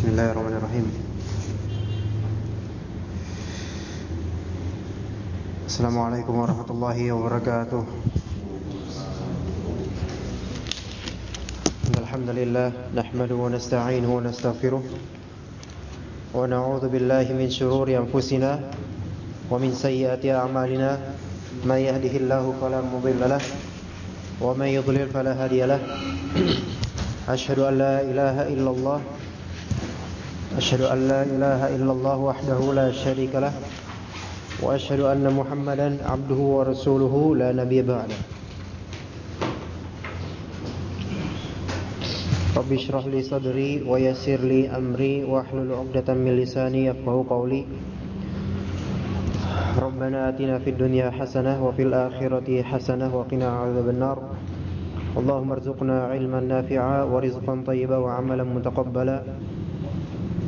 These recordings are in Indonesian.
Bismillahirrahmanirrahim. Assalamualaikum warahmatullahi wabarakatuh. Alhamdulillah Nahmadu wa nasta'inuhu wa nasta'firuh Wa na'udhu billahi min syururi anfusina Wa min sayyati a'malina. Ma yahdihillahu falamudillalah Wa ma yudlil falahadiyalah Ashhadu an la ilaha illallah أشهد أن لا إله إلا الله وحده لا شريك له وأشهد أن محمدا عبده ورسوله لا نبي بعده. رب اشرح لي صدري ويسر لي أمري واحلل عقدة من لساني يفقهوا قولي. ربنا آتنا في الدنيا حسنة وفي الآخرة حسنة وقنا عذاب النار. اللهم ارزقنا علما نافعا ورزقا طيبا وعملا متقبلا.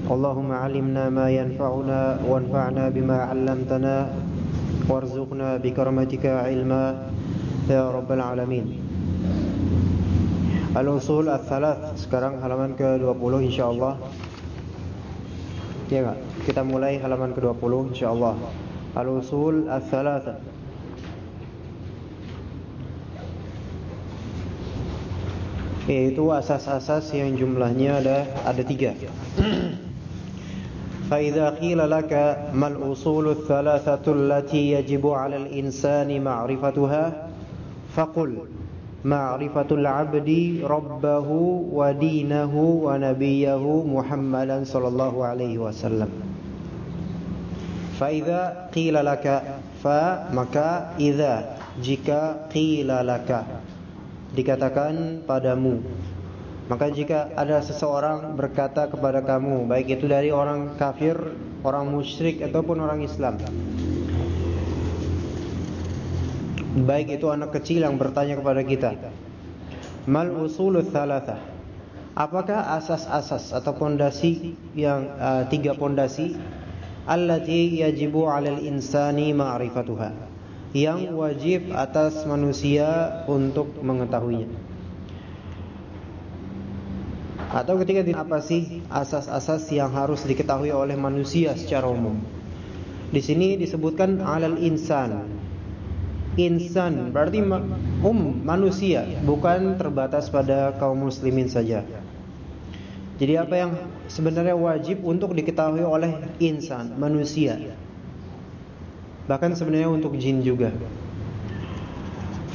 اللهم علمنا ما ينفعنا وانفعنا بما علمتنا وارزقنا بكرمتك علما يا رب العالمين Al-Usul Al-Thalath Sekarang halaman ke-20 insyaAllah Ya enggak? Kita mulai halaman ke-20 insyaAllah Al-Usul Al-Thalath Yaitu asas-asas yang jumlahnya ada ada tiga فإذا قيل لك ما الأصول الثلاثة التي يجب على الإنسان معرفتها فقل معرفة العبد ربه ودينه ونبيه محمدا صلى الله عليه وسلم. فإذا قيل لك فمaka إذا jika qila laka dikatakan padamu. Maka jika ada seseorang berkata kepada kamu baik itu dari orang kafir, orang musyrik ataupun orang Islam baik itu anak kecil yang bertanya kepada kita mal usulul thalathah apakah asas-asas atau pondasi yang uh, tiga pondasi? Allati yajibu 'alal insani ma'rifatuha yang wajib atas manusia untuk mengetahuinya atau ketika apa sih asas-asas yang harus diketahui oleh manusia secara umum di sini disebutkan 'alal insan insan berarti umum manusia bukan terbatas pada kaum muslimin saja. Jadi apa yang sebenarnya wajib untuk diketahui oleh insan manusia. Bahkan sebenarnya untuk jin juga.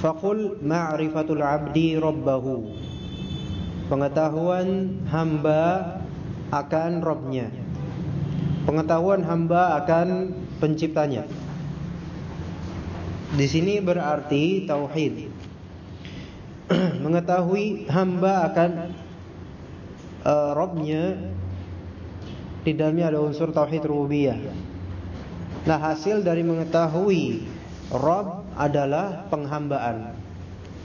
Faqul ma'rifatul 'abdi rabbahu. Pengetahuan hamba akan Robnya Pengetahuan hamba akan penciptanya. Di sini berarti tauhid. Mengetahui hamba akan uh, Robnya di dalamnya ada unsur tauhid rububiyah. Nah, hasil dari mengetahui Rob adalah penghambaan.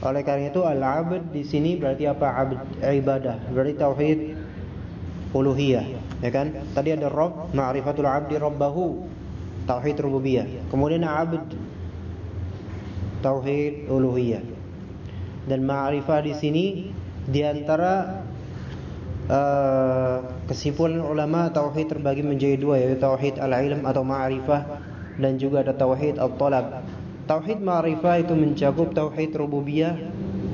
Oleh karena itu al-abd di sini berarti apa? Abd ibadah. Berarti tauhid uluhiyah, ya kan? Tadi ada Rob, ma'rifatul abdi rabbahu, tauhid rububiyah. Kemudian abd tauhid uluhiyah. Dan ma'rifah di sini di antara uh, kesimpulan ulama tauhid terbagi menjadi dua yaitu tauhid al-ilm atau ma'rifah dan juga ada tauhid al-talab. Tauhid ma'rifah itu mencakup tauhid rububiyah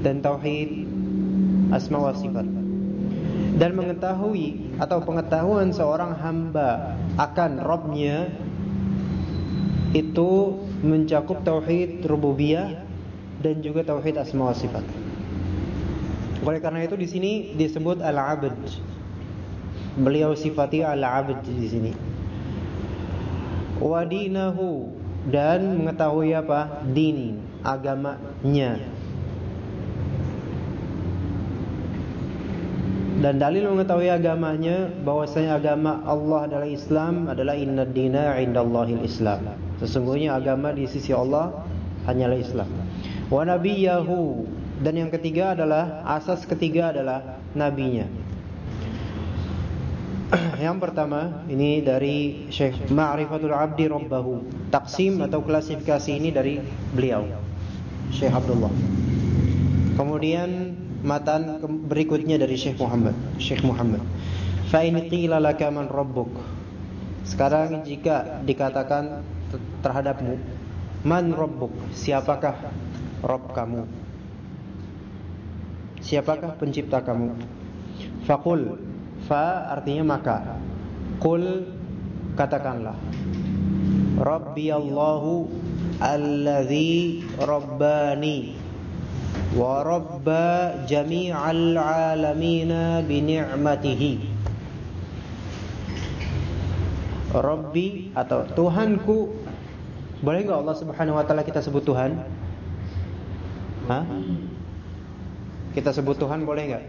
dan tauhid asma wa sifat. Dan mengetahui atau pengetahuan seorang hamba akan Robnya itu mencakup tauhid rububiyah dan juga tauhid asma wa sifat. Oleh karena itu di sini disebut al-abd. Beliau sifati al-abd di sini. Wadinahu dan mengetahui apa? Din, agamanya. Dan dalil mengetahui agamanya bahwasanya agama Allah adalah Islam adalah inna dina indallahil Islam. Sesungguhnya agama di sisi Allah hanyalah Islam. Wa nabiyahu dan yang ketiga adalah asas ketiga adalah nabinya. yang pertama ini dari Syekh Ma'rifatul Abdi Rabbahu. Taksim atau klasifikasi ini dari beliau Syekh Abdullah. Kemudian matan berikutnya dari Syekh Muhammad, Syekh Muhammad. Fa in qila laka man rabbuk. Sekarang jika dikatakan terhadapmu man rabbuk, siapakah Rabb kamu? Siapakah pencipta kamu? Faqul fa artinya maka. Qul katakanlah. Rabbi Allahu alladhi rabbani wa rabba jami'al alamina bi ni'matihi. Rabbi atau Tuhanku boleh enggak Allah Subhanahu wa taala kita sebut Tuhan? Hah? Kita sebut Tuhan boleh enggak?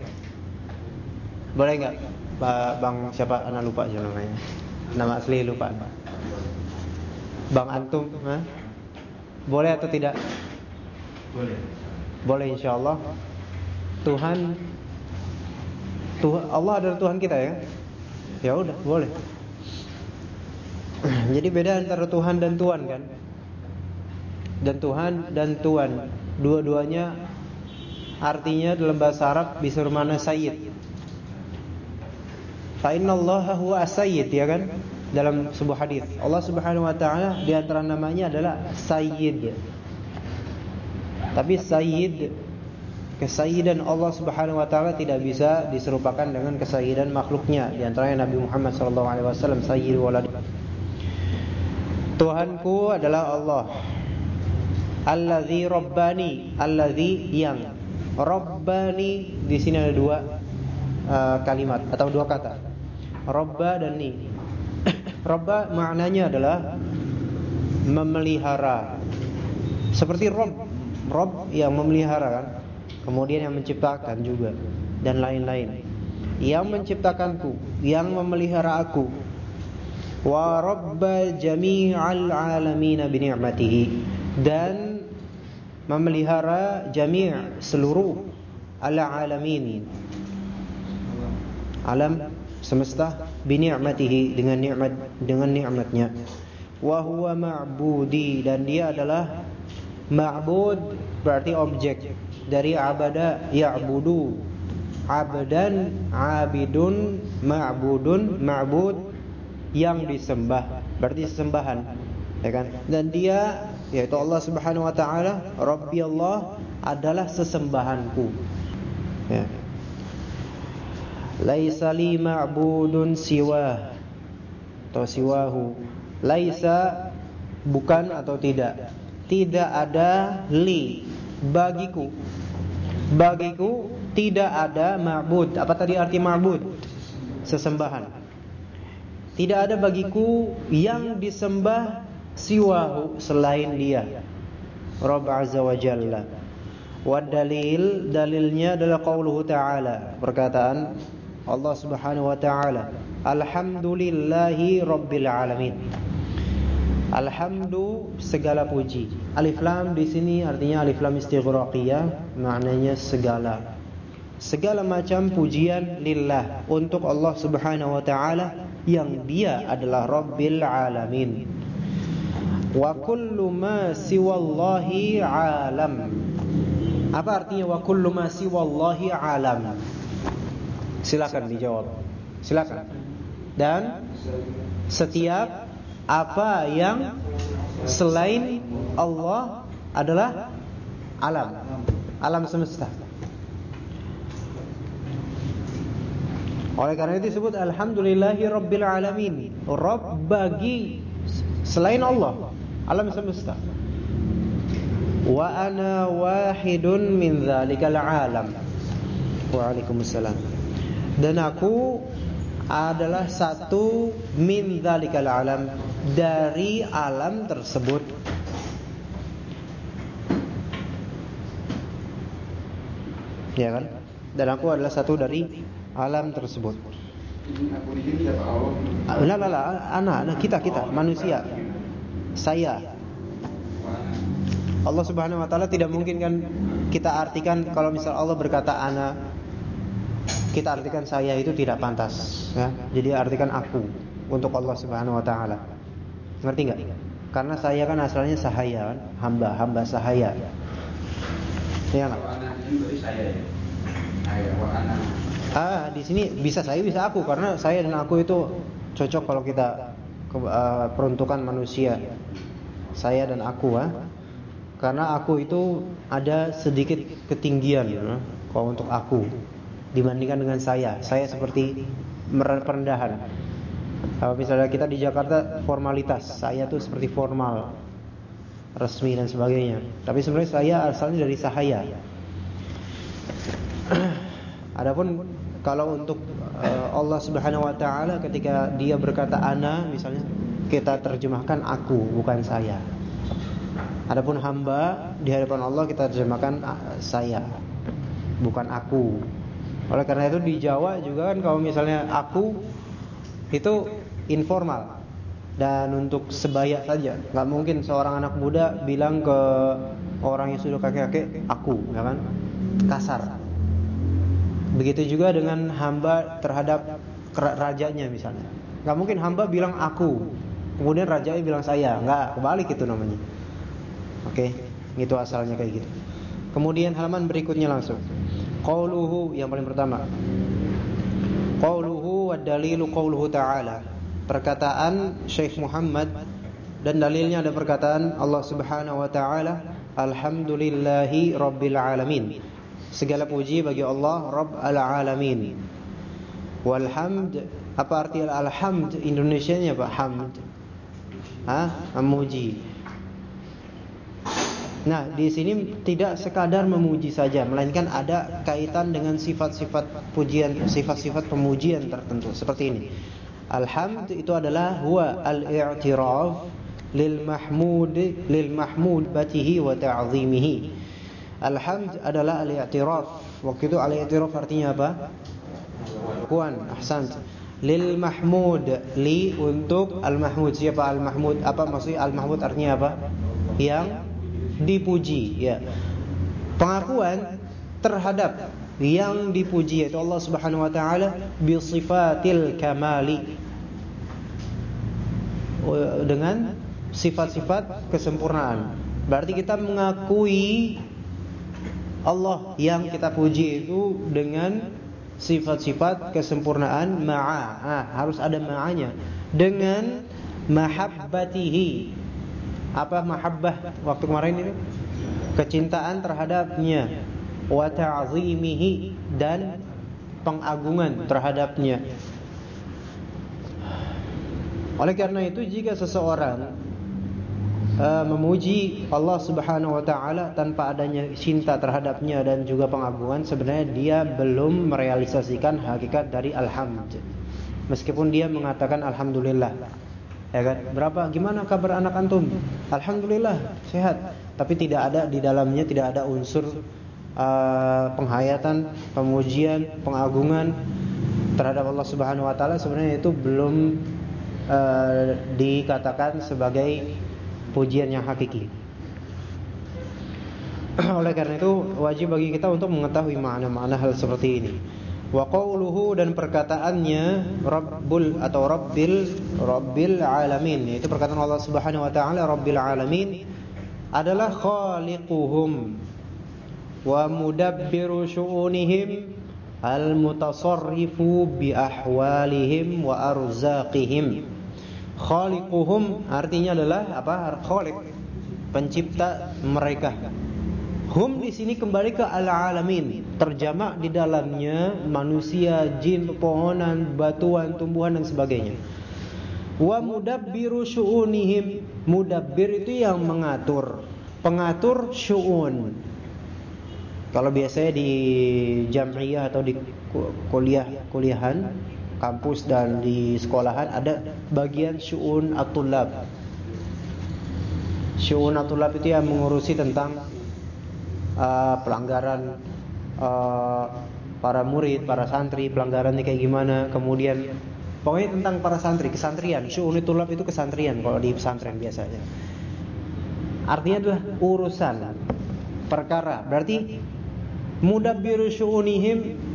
Boleh enggak? Bang siapa anak lupa aja namanya. Nama asli lupa. Bang Antum, ha? Boleh atau tidak? Boleh. Boleh insyaallah. Tuhan Tuhan Allah adalah Tuhan kita ya. Ya udah, boleh. Jadi beda antara Tuhan dan Tuhan kan? Dan Tuhan dan Tuhan, dua-duanya artinya dalam bahasa Arab bisa bermakna sayyid. Fa huwa as-sayyid ya kan? Dalam sebuah hadis. Allah Subhanahu wa taala di antara namanya adalah sayyid. Tapi sayyid kesayyidan Allah Subhanahu wa taala tidak bisa diserupakan dengan kesayyidan makhluknya. Di antaranya Nabi Muhammad sallallahu alaihi wasallam sayyid walad. Tuhanku adalah Allah. Allazi rabbani, allazi yang rabbani di sini ada dua uh, kalimat atau dua kata. Rabba dan ni. Rabba maknanya adalah memelihara. Seperti Rob, Rob yang memelihara kan. Kemudian yang menciptakan juga dan lain-lain. Yang menciptakanku, yang memelihara aku. Wa rabba jami'al alamin bi ni'matihi dan memelihara jami' seluruh ala alamin alam semesta bi ni'matihi dengan nikmat dengan nikmatnya wa huwa ma'budi dan dia adalah ma'bud berarti objek dari abada ya'budu. Abdan abidun ma'budun ma'bud yang disembah berarti sesembahan ya kan? Dan dia yaitu Allah Subhanahu wa taala Rabbi Allah adalah sesembahanku ya laisa li ma'budun siwa. Atau siwahu. Laisa bukan atau tidak. Tidak ada li. Bagiku. Bagiku tidak ada ma'bud. Apa tadi arti ma'bud? Sesembahan. Tidak ada bagiku yang disembah siwahu selain dia. Rabb Azza wa Jalla. Wa dalil dalilnya adalah qauluhu ta'ala, perkataan Allah Subhanahu wa taala, Alhamdulillahi rabbil alamin. Alhamdu segala puji. Alif lam di sini artinya alif lam istighraqiyah, maknanya segala. Segala macam pujian lillah untuk Allah Subhanahu wa taala yang dia adalah Rabbil Alamin. Wa kullu ma siwallahi alam. Apa artinya wa kullu ma siwallahi alam? Silakan dijawab. Silakan. Dan setiap apa yang selain Allah adalah alam. Alam semesta. Oleh karena itu disebut alhamdulillahi rabbil alamin. Rabb bagi selain Allah, alam semesta. Wa ana wahidun min dzalikal alam. Waalaikumsalam. Dan aku adalah satu min dzalikal alam dari alam tersebut. Ya kan? Dan aku adalah satu dari alam tersebut. La la la, anak, anak kita kita manusia. Saya. Allah Subhanahu wa taala tidak mungkin kan kita artikan kalau misal Allah berkata ana kita artikan saya itu tidak pantas ya. Jadi artikan aku untuk Allah Subhanahu wa taala. Ngerti enggak? Karena saya kan asalnya sahaya kan, hamba, hamba sahaya. Ya ya. Ana Ah, di sini bisa saya bisa aku karena saya dan aku itu cocok kalau kita ke, uh, peruntukan manusia. Saya dan aku, ah. Karena aku itu ada sedikit ketinggian ah, kalau untuk aku dibandingkan dengan saya. Saya seperti merendahan. Kalau misalnya kita di Jakarta formalitas, saya tuh seperti formal, resmi dan sebagainya. Tapi sebenarnya saya asalnya dari sahaya. Adapun kalau untuk uh, Allah Subhanahu wa taala ketika dia berkata ana misalnya kita terjemahkan aku bukan saya. Adapun hamba di hadapan Allah kita terjemahkan saya bukan aku. Oleh karena itu di Jawa juga kan kalau misalnya aku itu informal dan untuk sebaya saja. Nggak mungkin seorang anak muda bilang ke orang yang sudah kakek-kakek aku, ya kan? Kasar. Begitu juga dengan hamba terhadap rajanya misalnya. Nggak mungkin hamba bilang aku, kemudian rajanya bilang saya. Nggak, kebalik itu namanya. Oke, itu asalnya kayak gitu. Kemudian halaman berikutnya langsung. Qauluhu yang paling pertama. Qauluhu wa dalilu qauluhu ta'ala. Perkataan Syekh Muhammad dan dalilnya ada perkataan Allah Subhanahu wa taala, Alhamdulillahi rabbil alamin. Segala puji bagi Allah Rabb al-alamin. Walhamd apa arti alhamd Indonesianya Pak? Hamd. Hah? Memuji. Nah, di sini tidak sekadar memuji saja, melainkan ada kaitan dengan sifat-sifat pujian, sifat-sifat pemujian tertentu seperti ini. Alhamd itu adalah huwa al-i'tiraf lil mahmud lil mahmud batihi wa ta'zimihi. Alhamd adalah al-i'tiraf. Waktu itu al-i'tiraf artinya apa? Kuan, ahsan. Lil mahmud li untuk al-mahmud. Siapa al-mahmud? Apa maksudnya al-mahmud artinya apa? Yang dipuji ya. Pengakuan terhadap yang dipuji yaitu Allah Subhanahu wa taala bi sifatil kamali. Dengan sifat-sifat kesempurnaan. Berarti kita mengakui Allah yang kita puji itu dengan sifat-sifat kesempurnaan ma'a. Ah, harus ada ma'anya. Dengan mahabbatihi apa mahabbah waktu kemarin itu? Kecintaan terhadapnya wa ta'zimihi dan pengagungan terhadapnya. Oleh karena itu jika seseorang uh, memuji Allah Subhanahu wa taala tanpa adanya cinta terhadapnya dan juga pengagungan sebenarnya dia belum merealisasikan hakikat dari alhamd. Meskipun dia mengatakan alhamdulillah Ya kan? Berapa gimana kabar anak antum? Alhamdulillah sehat. Tapi tidak ada di dalamnya tidak ada unsur uh, penghayatan, pemujian, pengagungan terhadap Allah Subhanahu wa taala sebenarnya itu belum uh, dikatakan sebagai pujian yang hakiki. Oleh karena itu wajib bagi kita untuk mengetahui makna-makna hal seperti ini. Wa dan perkataannya Rabbul atau Rabbil Rabbil alamin Itu perkataan Allah Subhanahu wa taala Rabbil alamin adalah khaliquhum wa mudabbiru syu'unihim al-mutasarrifu bi ahwalihim wa arzaqihim. Khaliquhum artinya adalah apa? Khaliq, pencipta mereka. Hum di sini kembali ke al-alamin. Terjamak di dalamnya manusia, jin, pepohonan, batuan, tumbuhan dan sebagainya. Wa mudabbiru syu'unihim. Mudabbir itu yang mengatur, pengatur syu'un. Kalau biasanya di jam'iyah atau di kuliah kuliahan, kampus dan di sekolahan ada bagian syu'un atulab. Syu'un atulab itu yang mengurusi tentang uh, pelanggaran uh, para murid, para santri, pelanggarannya kayak gimana, kemudian pokoknya tentang para santri, kesantrian. Syu'unit tulab itu kesantrian kalau di pesantren biasanya. Artinya adalah urusan perkara. Berarti mudabbiru syu'unihim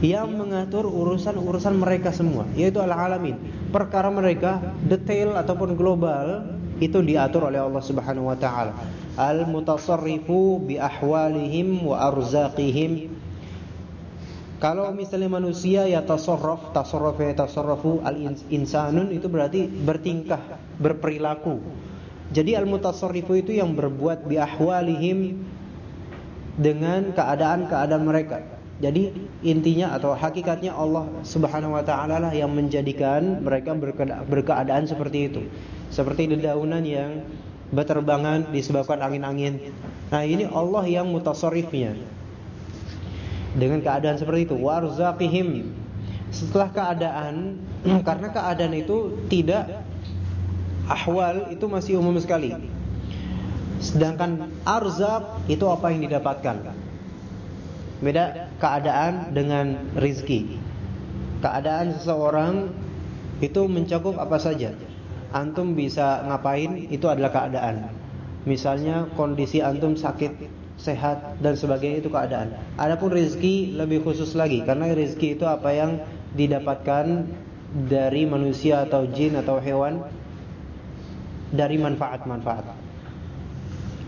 yang mengatur urusan-urusan mereka semua, yaitu al-alamin. Perkara mereka detail ataupun global itu diatur oleh Allah Subhanahu wa taala al-mutasarrifu bi ahwalihim wa arzaqihim Kalau misalnya manusia ya tasarruf, tasarruf ya tasarrufu al-insanun itu berarti bertingkah, berperilaku. Jadi al-mutasarrifu itu yang berbuat bi ahwalihim dengan keadaan-keadaan mereka. Jadi intinya atau hakikatnya Allah Subhanahu wa taala lah yang menjadikan mereka berkeadaan seperti itu. Seperti dedaunan yang berterbangan disebabkan angin-angin. Nah, ini Allah yang mutasarrifnya. Dengan keadaan seperti itu warzaqihim. Setelah keadaan karena keadaan itu tidak ahwal itu masih umum sekali. Sedangkan arzak itu apa yang didapatkan? Beda keadaan dengan rizki. Keadaan seseorang itu mencakup apa saja antum bisa ngapain itu adalah keadaan misalnya kondisi antum sakit sehat dan sebagainya itu keadaan. Adapun rezeki lebih khusus lagi karena rezeki itu apa yang didapatkan dari manusia atau jin atau hewan dari manfaat-manfaat.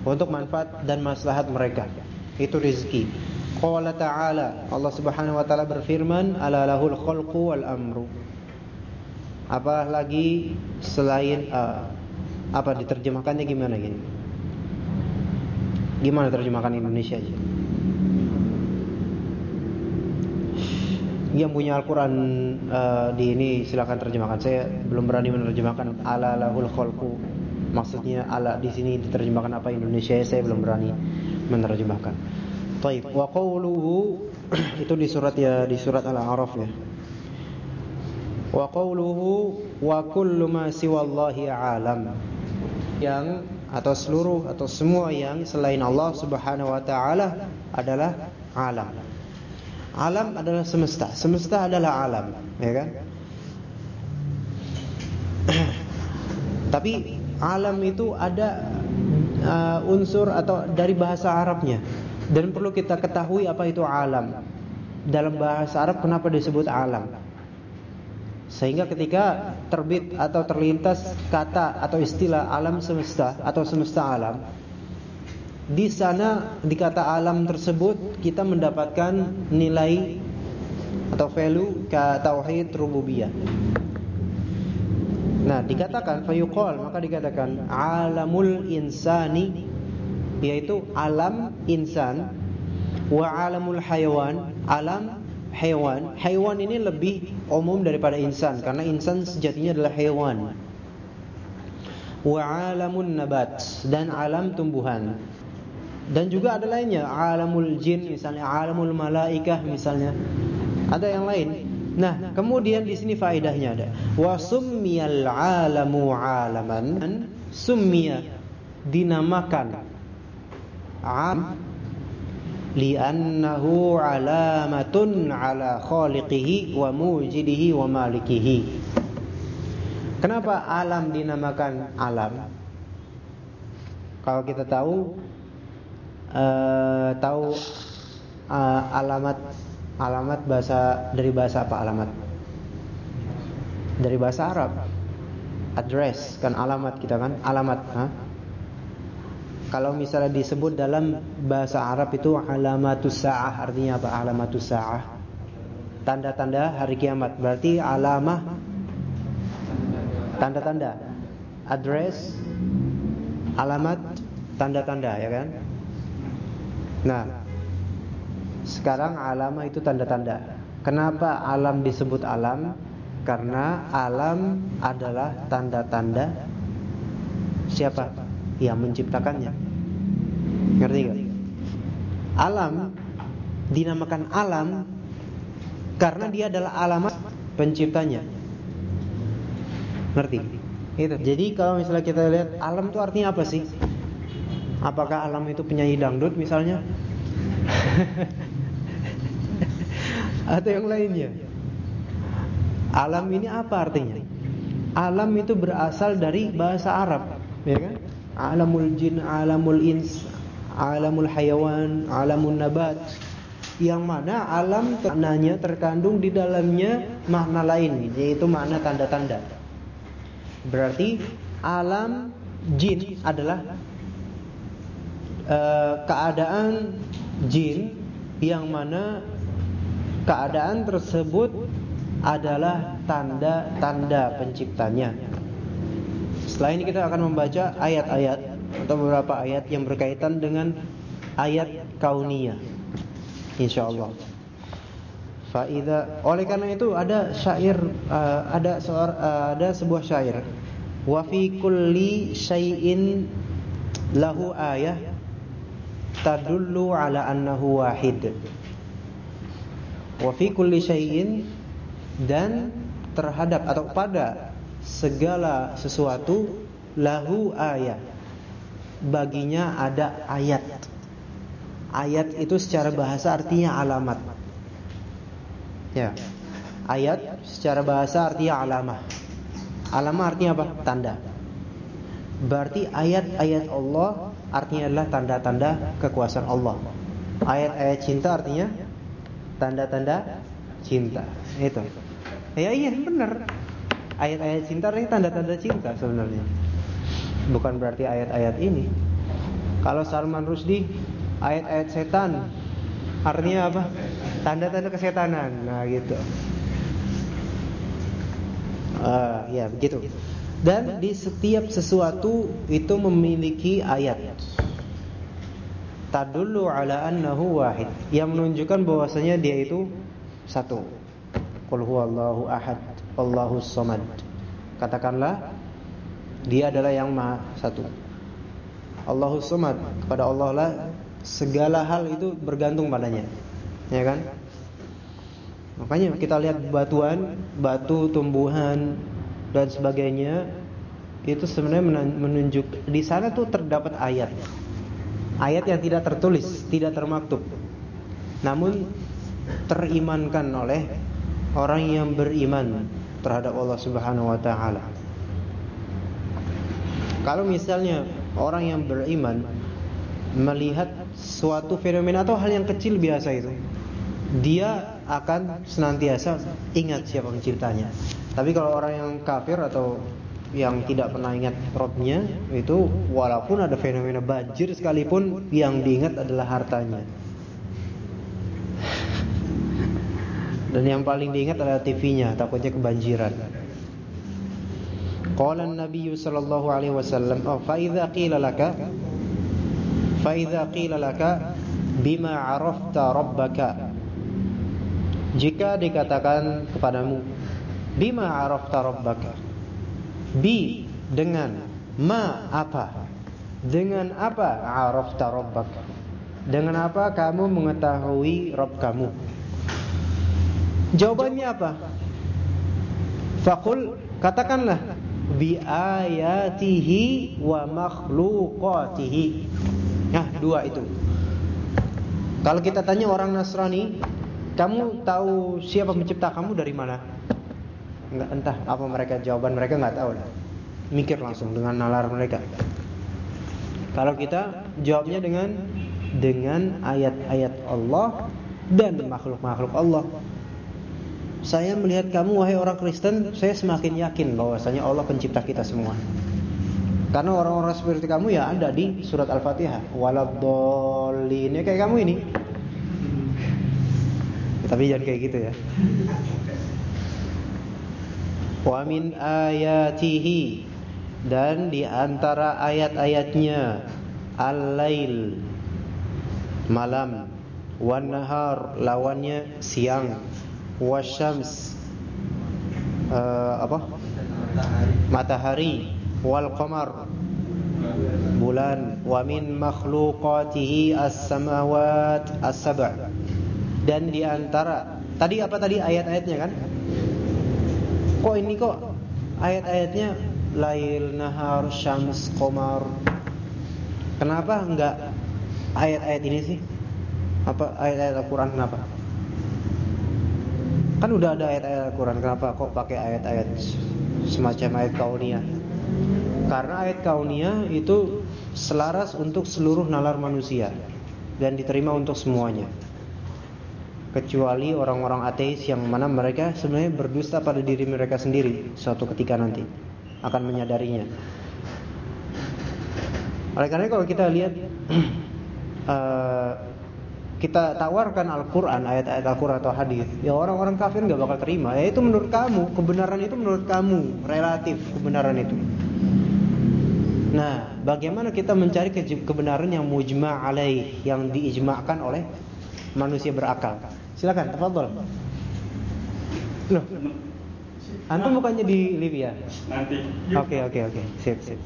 Untuk manfaat dan maslahat mereka. Itu rezeki. Qala ta'ala Allah Subhanahu wa taala berfirman, "Ala lahul khalqu wal amru." Apa lagi selain uh, apa diterjemahkannya gimana gini? Gimana terjemahkan Indonesia aja? Yang punya Al-Quran uh, di ini silakan terjemahkan. Saya belum berani menerjemahkan ala lahul khalqu. Maksudnya ala di sini diterjemahkan apa Indonesia saya belum berani menerjemahkan. Taib. Wa qawluhu itu di surat ya di surat Al-A'raf ya. Wa qawluhu wa kullu ma siwallahi alam. Yang atau seluruh atau semua yang selain Allah Subhanahu wa taala adalah alam. Alam adalah semesta, semesta adalah alam, ya kan? Tapi alam itu ada uh, unsur atau dari bahasa Arabnya dan perlu kita ketahui apa itu alam. Dalam bahasa Arab kenapa disebut alam? Sehingga ketika terbit atau terlintas kata atau istilah alam semesta atau semesta alam, di sana di kata alam tersebut kita mendapatkan nilai atau value ke tauhid rububiyah. Nah, dikatakan fayuqal maka dikatakan alamul insani yaitu alam insan wa alamul hayawan alam hewan. Hewan ini lebih umum daripada insan karena insan sejatinya adalah hewan. Wa alamun nabat dan alam tumbuhan. Dan juga ada lainnya, alamul jin misalnya, alamul malaikah misalnya. Ada yang lain. Nah, kemudian di sini faedahnya ada. Wa summiyal alamu alaman summiya dinamakan am li'annahu alamatun ala khaliqihi wa mujidihi wa malikihi. Kenapa alam dinamakan alam? Kalau kita tahu uh, tahu uh, alamat alamat bahasa dari bahasa apa alamat? Dari bahasa Arab. Address kan alamat kita kan alamat, ha? Kalau misalnya disebut dalam bahasa Arab itu alamatus sa'ah artinya apa? Alamatus sa'ah. Tanda-tanda hari kiamat. Berarti alamah tanda-tanda. Address alamat tanda-tanda ya kan? Nah, sekarang alamah itu tanda-tanda. Kenapa alam disebut alam? Karena alam adalah tanda-tanda siapa? Yang menciptakannya. Ngerti gak? Alam dinamakan alam karena dia adalah alamat penciptanya. Ngerti? Itu. Jadi kalau misalnya kita lihat alam itu artinya apa sih? Apakah alam itu penyanyi dangdut misalnya? Atau yang lainnya? Alam ini apa artinya? Alam itu berasal dari bahasa Arab, ya kan? Alamul jin, alamul ins, alamul hayawan, alamul nabat. Yang mana alam maknanya terkandung di dalamnya makna lain, yaitu makna tanda-tanda. Berarti alam jin adalah uh, keadaan jin yang mana keadaan tersebut adalah tanda-tanda penciptanya. Setelah ini kita akan membaca ayat-ayat atau beberapa ayat yang berkaitan dengan ayat kauniyah. Insyaallah. Faida oleh karena itu ada syair uh, ada seorang uh, ada sebuah syair wa fi kulli syai'in lahu ayah tadullu ala annahu wahid wa fi kulli syai'in dan terhadap atau pada segala sesuatu lahu ayat baginya ada ayat ayat itu secara bahasa artinya alamat Ya. Ayat secara bahasa artinya alamah. Alamah artinya apa? Tanda. Berarti ayat-ayat Allah artinya adalah tanda-tanda kekuasaan Allah. Ayat-ayat cinta artinya tanda-tanda cinta. Itu. Ya iya benar. Ayat-ayat cinta artinya tanda-tanda cinta sebenarnya. Bukan berarti ayat-ayat ini. Kalau Salman Rusdi ayat-ayat setan artinya apa? tanda-tanda kesetanan. Nah, gitu. Uh, ya, begitu. Dan di setiap sesuatu itu memiliki ayat. Tadullu ala annahu wahid. Yang menunjukkan bahwasanya dia itu satu. Qul huwallahu ahad, Allahu samad. Katakanlah dia adalah yang maha satu. Allahu samad. Kepada Allah lah segala hal itu bergantung padanya ya kan? Makanya kita lihat batuan, batu, tumbuhan dan sebagainya itu sebenarnya menunjuk di sana tuh terdapat ayat. Ayat yang tidak tertulis, tidak termaktub. Namun terimankan oleh orang yang beriman terhadap Allah Subhanahu wa taala. Kalau misalnya orang yang beriman melihat suatu fenomena atau hal yang kecil biasa itu dia akan senantiasa ingat siapa penciptanya. Tapi kalau orang yang kafir atau yang tidak pernah ingat Robnya itu walaupun ada fenomena banjir sekalipun yang diingat adalah hartanya. Dan yang paling diingat adalah TV-nya, takutnya kebanjiran. Qala Nabi sallallahu alaihi wasallam, "Oh, fa idza qila laka? Fa idza qila laka bima 'arafta rabbaka" Jika dikatakan kepadamu Bima arafta rabbaka? Bi dengan Ma apa? Dengan apa arafta rabbaka? Dengan apa kamu mengetahui Rabb kamu Jawabannya apa Fakul katakanlah Bi ayatihi wa makhluqatihi Nah dua itu Kalau kita tanya orang Nasrani kamu tahu siapa pencipta kamu dari mana? Enggak entah apa mereka jawaban mereka nggak tahu lah. Mikir langsung dengan nalar mereka. Kalau kita jawabnya dengan dengan ayat-ayat Allah dan makhluk-makhluk Allah. Saya melihat kamu wahai orang Kristen, saya semakin yakin bahwasanya Allah pencipta kita semua. Karena orang-orang seperti kamu ya ada di surat Al-Fatihah. Waladhdallin. Ya kayak kamu ini. Tapi jangan kayak gitu ya. Wa min ayatihi dan di antara ayat-ayatnya al-lail malam wan nahar lawannya siang wasyams uh, apa matahari wal qamar bulan wa min makhluqatihi as-samawat as-sab' dan di antara tadi apa tadi ayat-ayatnya kan? Kok ini kok ayat-ayatnya lail, nahar, syams, qamar. Kenapa enggak ayat-ayat ini sih? Apa ayat-ayat Al-Qur'an kenapa? Kan udah ada ayat-ayat Al-Qur'an, kenapa kok pakai ayat-ayat semacam ayat kauniyah? Karena ayat kauniyah itu selaras untuk seluruh nalar manusia dan diterima untuk semuanya kecuali orang-orang ateis yang mana mereka sebenarnya berdusta pada diri mereka sendiri suatu ketika nanti akan menyadarinya. Oleh karena kalau kita lihat uh, kita tawarkan Al-Quran, ayat-ayat Al-Quran atau hadis, ya orang-orang kafir nggak bakal terima. Ya itu menurut kamu, kebenaran itu menurut kamu, relatif kebenaran itu. Nah, bagaimana kita mencari kebenaran yang mujma' alaih, yang diijma'kan oleh manusia berakal? Silakan, tafadhol. Loh. Antum bukannya di Libya? Nanti. Oke, oke, oke. Sip, sip.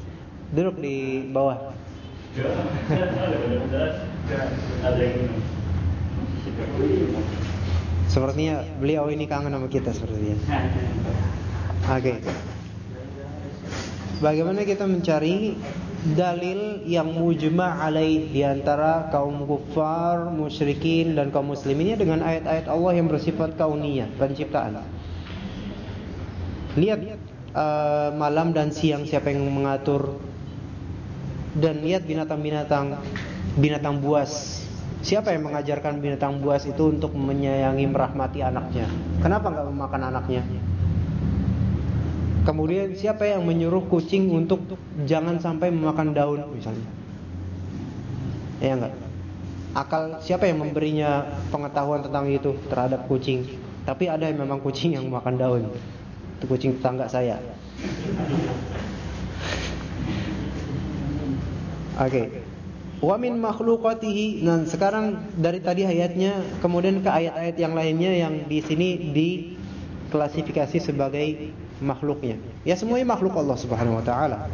Duduk di bawah. Ada yang Sepertinya beliau ini kangen sama kita sepertinya. Oke. Bagaimana kita mencari dalil yang mujma' alaih di antara kaum kufar, musyrikin dan kaum muslimin dengan ayat-ayat Allah yang bersifat kauniyah, penciptaan. Lihat uh, malam dan siang siapa yang mengatur dan lihat binatang-binatang binatang buas Siapa yang mengajarkan binatang buas itu untuk menyayangi merahmati anaknya? Kenapa nggak memakan anaknya? Kemudian siapa yang menyuruh kucing untuk jangan sampai memakan daun misalnya? Ya enggak? Akal siapa yang memberinya pengetahuan tentang itu terhadap kucing? Tapi ada yang memang kucing yang makan daun. Itu kucing tetangga saya. Oke. Okay. Wa min makhluqatihi. Nah, sekarang dari tadi ayatnya kemudian ke ayat-ayat yang lainnya yang di sini diklasifikasi sebagai makhluknya. Ya semuanya makhluk Allah Subhanahu wa taala.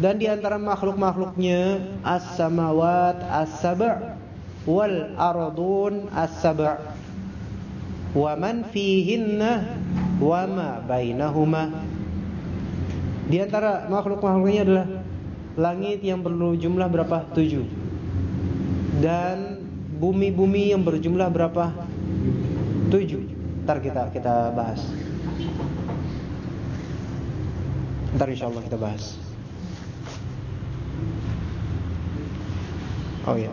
Dan di antara makhluk-makhluknya as-samawat as-sab' wal ardun as-sab' wa man fihinna wa ma bainahuma. Di antara makhluk-makhluknya adalah Langit yang berjumlah berapa? Tujuh. Dan bumi-bumi yang berjumlah berapa? Tujuh. Ntar kita kita bahas. Ntar insya Allah kita bahas. Oh ya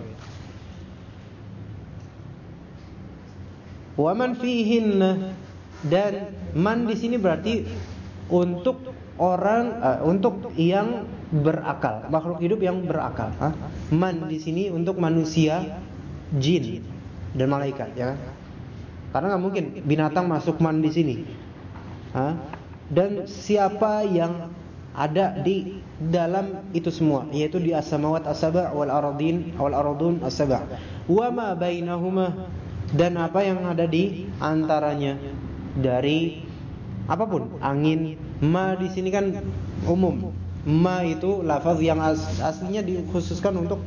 Waman fihin dan man di sini berarti untuk orang uh, untuk yang berakal, makhluk hidup yang berakal. Hah? Man di sini untuk manusia, jin dan malaikat, ya. Karena nggak mungkin binatang masuk man di sini. Hah? Dan siapa yang ada di dalam itu semua yaitu di as-samawat as-sab' wal ardin wal ardun as-sab' wa ma bainahuma dan apa yang ada di antaranya dari apa pun angin ma di sini kan umum ma itu lafaz yang as aslinya dikhususkan untuk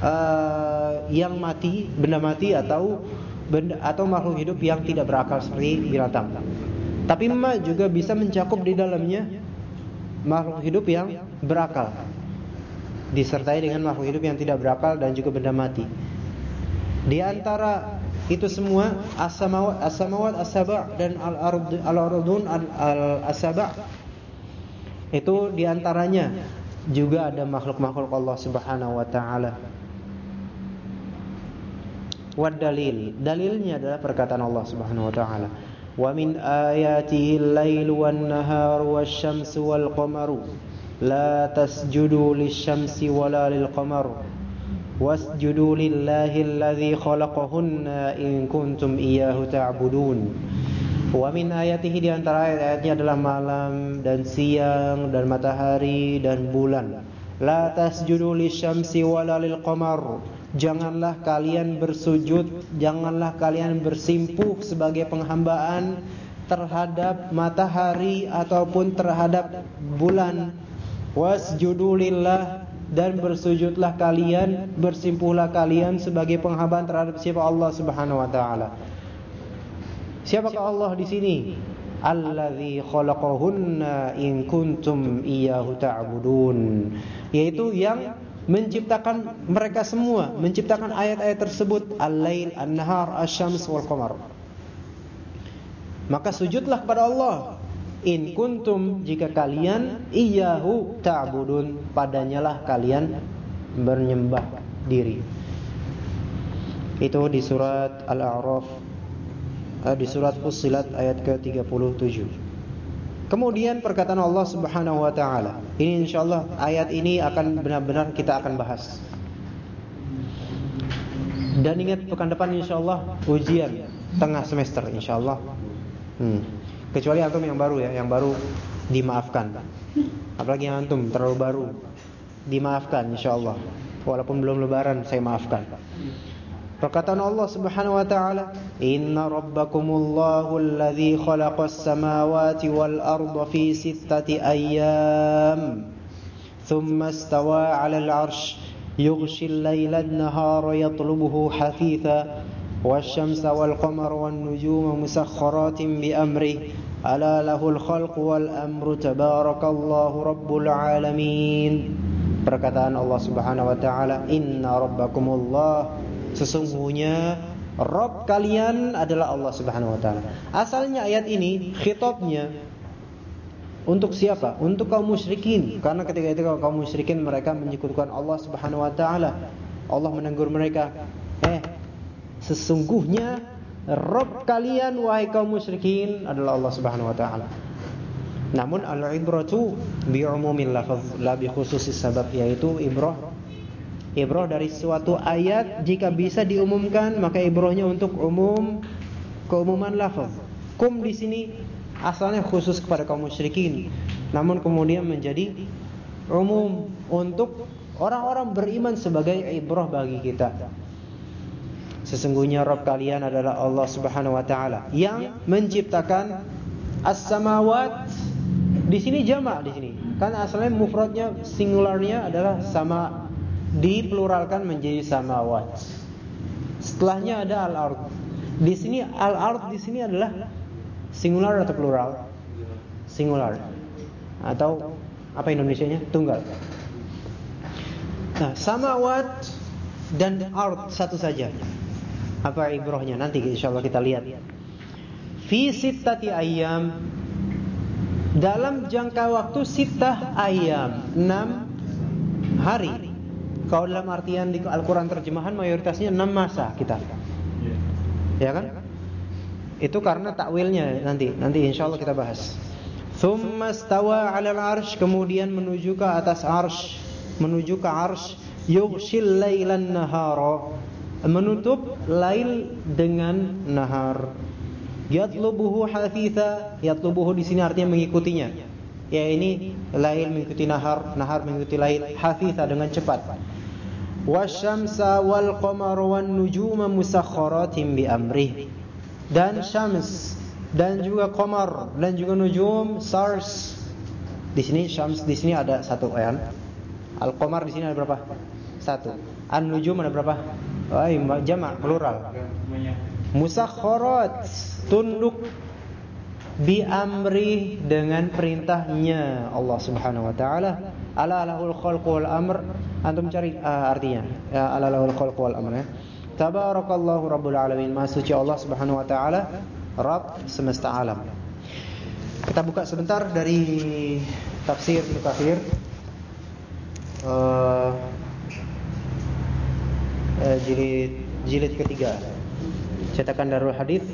uh, yang mati benda mati atau benda atau makhluk hidup yang tidak berakal seperti binatang. Tapi ma juga bisa mencakup di dalamnya makhluk hidup yang berakal disertai dengan makhluk hidup yang tidak berakal dan juga benda mati. Di antara itu semua as-samawat as-samawat dan al-ard al-ardun al-as-sab' itu di antaranya juga ada makhluk-makhluk Allah Subhanahu wa taala. Wad dalil, dalilnya adalah perkataan Allah Subhanahu wa taala. Wa min ayatihi al-lail wan-nahar wasyamsu wal-qamaru la tasjudu lisyamsi wala lil-qamar wasjudu lillahi alladhi khalaqahunna in kuntum iyyahu ta'budun wa min ayatihi di antara ayat-ayatnya adalah malam dan siang dan matahari dan bulan. La tasjudu lisyamsi wala lilqamar janganlah kalian bersujud janganlah kalian bersimpuh sebagai penghambaan terhadap matahari ataupun terhadap bulan. Wasjudu lillah dan bersujudlah kalian, bersimpuhlah kalian sebagai penghambaan terhadap siapa Allah Subhanahu wa taala. Siapakah Allah di sini? Allazi khalaqahunna in kuntum iyyahu ta'budun. Yaitu yang menciptakan mereka semua, menciptakan ayat-ayat tersebut al-lail, an-nahar, asy-syams wal qamar. Maka sujudlah kepada Allah In kuntum jika kalian iyahu ta'budun padanya lah kalian bernyembah diri. Itu di surat Al-A'raf di surat Fussilat ayat ke-37. Kemudian perkataan Allah Subhanahu wa taala. Ini insyaallah ayat ini akan benar-benar kita akan bahas. Dan ingat pekan depan insya Allah ujian tengah semester insya Allah. Hmm. Kecuali antum yang baru ya, yang baru dimaafkan. Apalagi yang antum terlalu baru dimaafkan insya Allah. Walaupun belum lebaran saya maafkan. Perkataan Allah Subhanahu wa taala, "Inna rabbakumullahu alladzi khalaqas samawati wal arda fi sittati ayyam, thumma istawa 'alal 'arsy, yughshi al-laila an-nahara yatlubuhu hafitha, wash-shamsa wal qamara wan nujuma musakhkharatin bi amri, ala lahul khalqu wal amru tabarakallahu rabbul alamin." Perkataan Allah Subhanahu wa taala, "Inna rabbakumullahu Sesungguhnya Rob kalian adalah Allah Subhanahu wa taala. Asalnya ayat ini khitabnya untuk siapa? Untuk kaum musyrikin. Karena ketika itu kaum musyrikin mereka menyekutukan Allah Subhanahu wa taala. Allah menegur mereka, "Eh, sesungguhnya Rob kalian wahai kaum musyrikin adalah Allah Subhanahu wa taala." Namun al-ibratu bi umumil lafaz la bi khususis sabab yaitu ibrah Ibrah dari suatu ayat jika bisa diumumkan maka ibrahnya untuk umum keumuman lafaz. Kum di sini asalnya khusus kepada kaum musyrikin, namun kemudian menjadi umum untuk orang-orang beriman sebagai ibrah bagi kita. Sesungguhnya Rabb kalian adalah Allah Subhanahu wa taala yang menciptakan as-samawat di sini jamak di sini. Kan asalnya mufradnya singularnya adalah sama dipluralkan menjadi samawat. Setelahnya ada al-ard. Di sini al-ard di sini adalah singular atau plural? Singular. Atau apa Indonesianya? Tunggal. Nah, samawat dan ard satu saja. Apa ibrahnya? Nanti insyaallah kita lihat. Fi sittati ayam dalam jangka waktu sitah ayam 6 hari kalau dalam artian di Al-Quran terjemahan mayoritasnya enam masa kita. Ya kan? Itu karena takwilnya nanti. Nanti insya Allah kita bahas. Thumma stawa 'alal arsh kemudian menuju ke atas arsh, menuju ke arsh yughshil lailan nahara menutup lail dengan nahar. Yatlubuhu hafitha, yatlubuhu di sini artinya mengikutinya. Ya ini lail mengikuti nahar, nahar mengikuti lail, hafitha dengan cepat wasyamsa wal qamara wan nujuma musakhkharatin bi amrih. Dan syams dan juga qamar dan juga nujum stars di sini syams di sini ada satu ya. Al qamar di sini ada berapa? Satu. An nujum ada berapa? Oh, jamak plural. Musakhkharat tunduk bi amri dengan perintahnya Allah Subhanahu wa taala ala lahul khalqu wal amr. Antum cari uh, artinya. Ya ala lahul wal amr ya. Tabarakallahu rabbul alamin. Maha suci Allah Subhanahu wa taala. Rabb semesta alam. Kita buka sebentar dari tafsir Ibnu Katsir uh, uh, jilid jilid ketiga. Cetakan Darul Hadis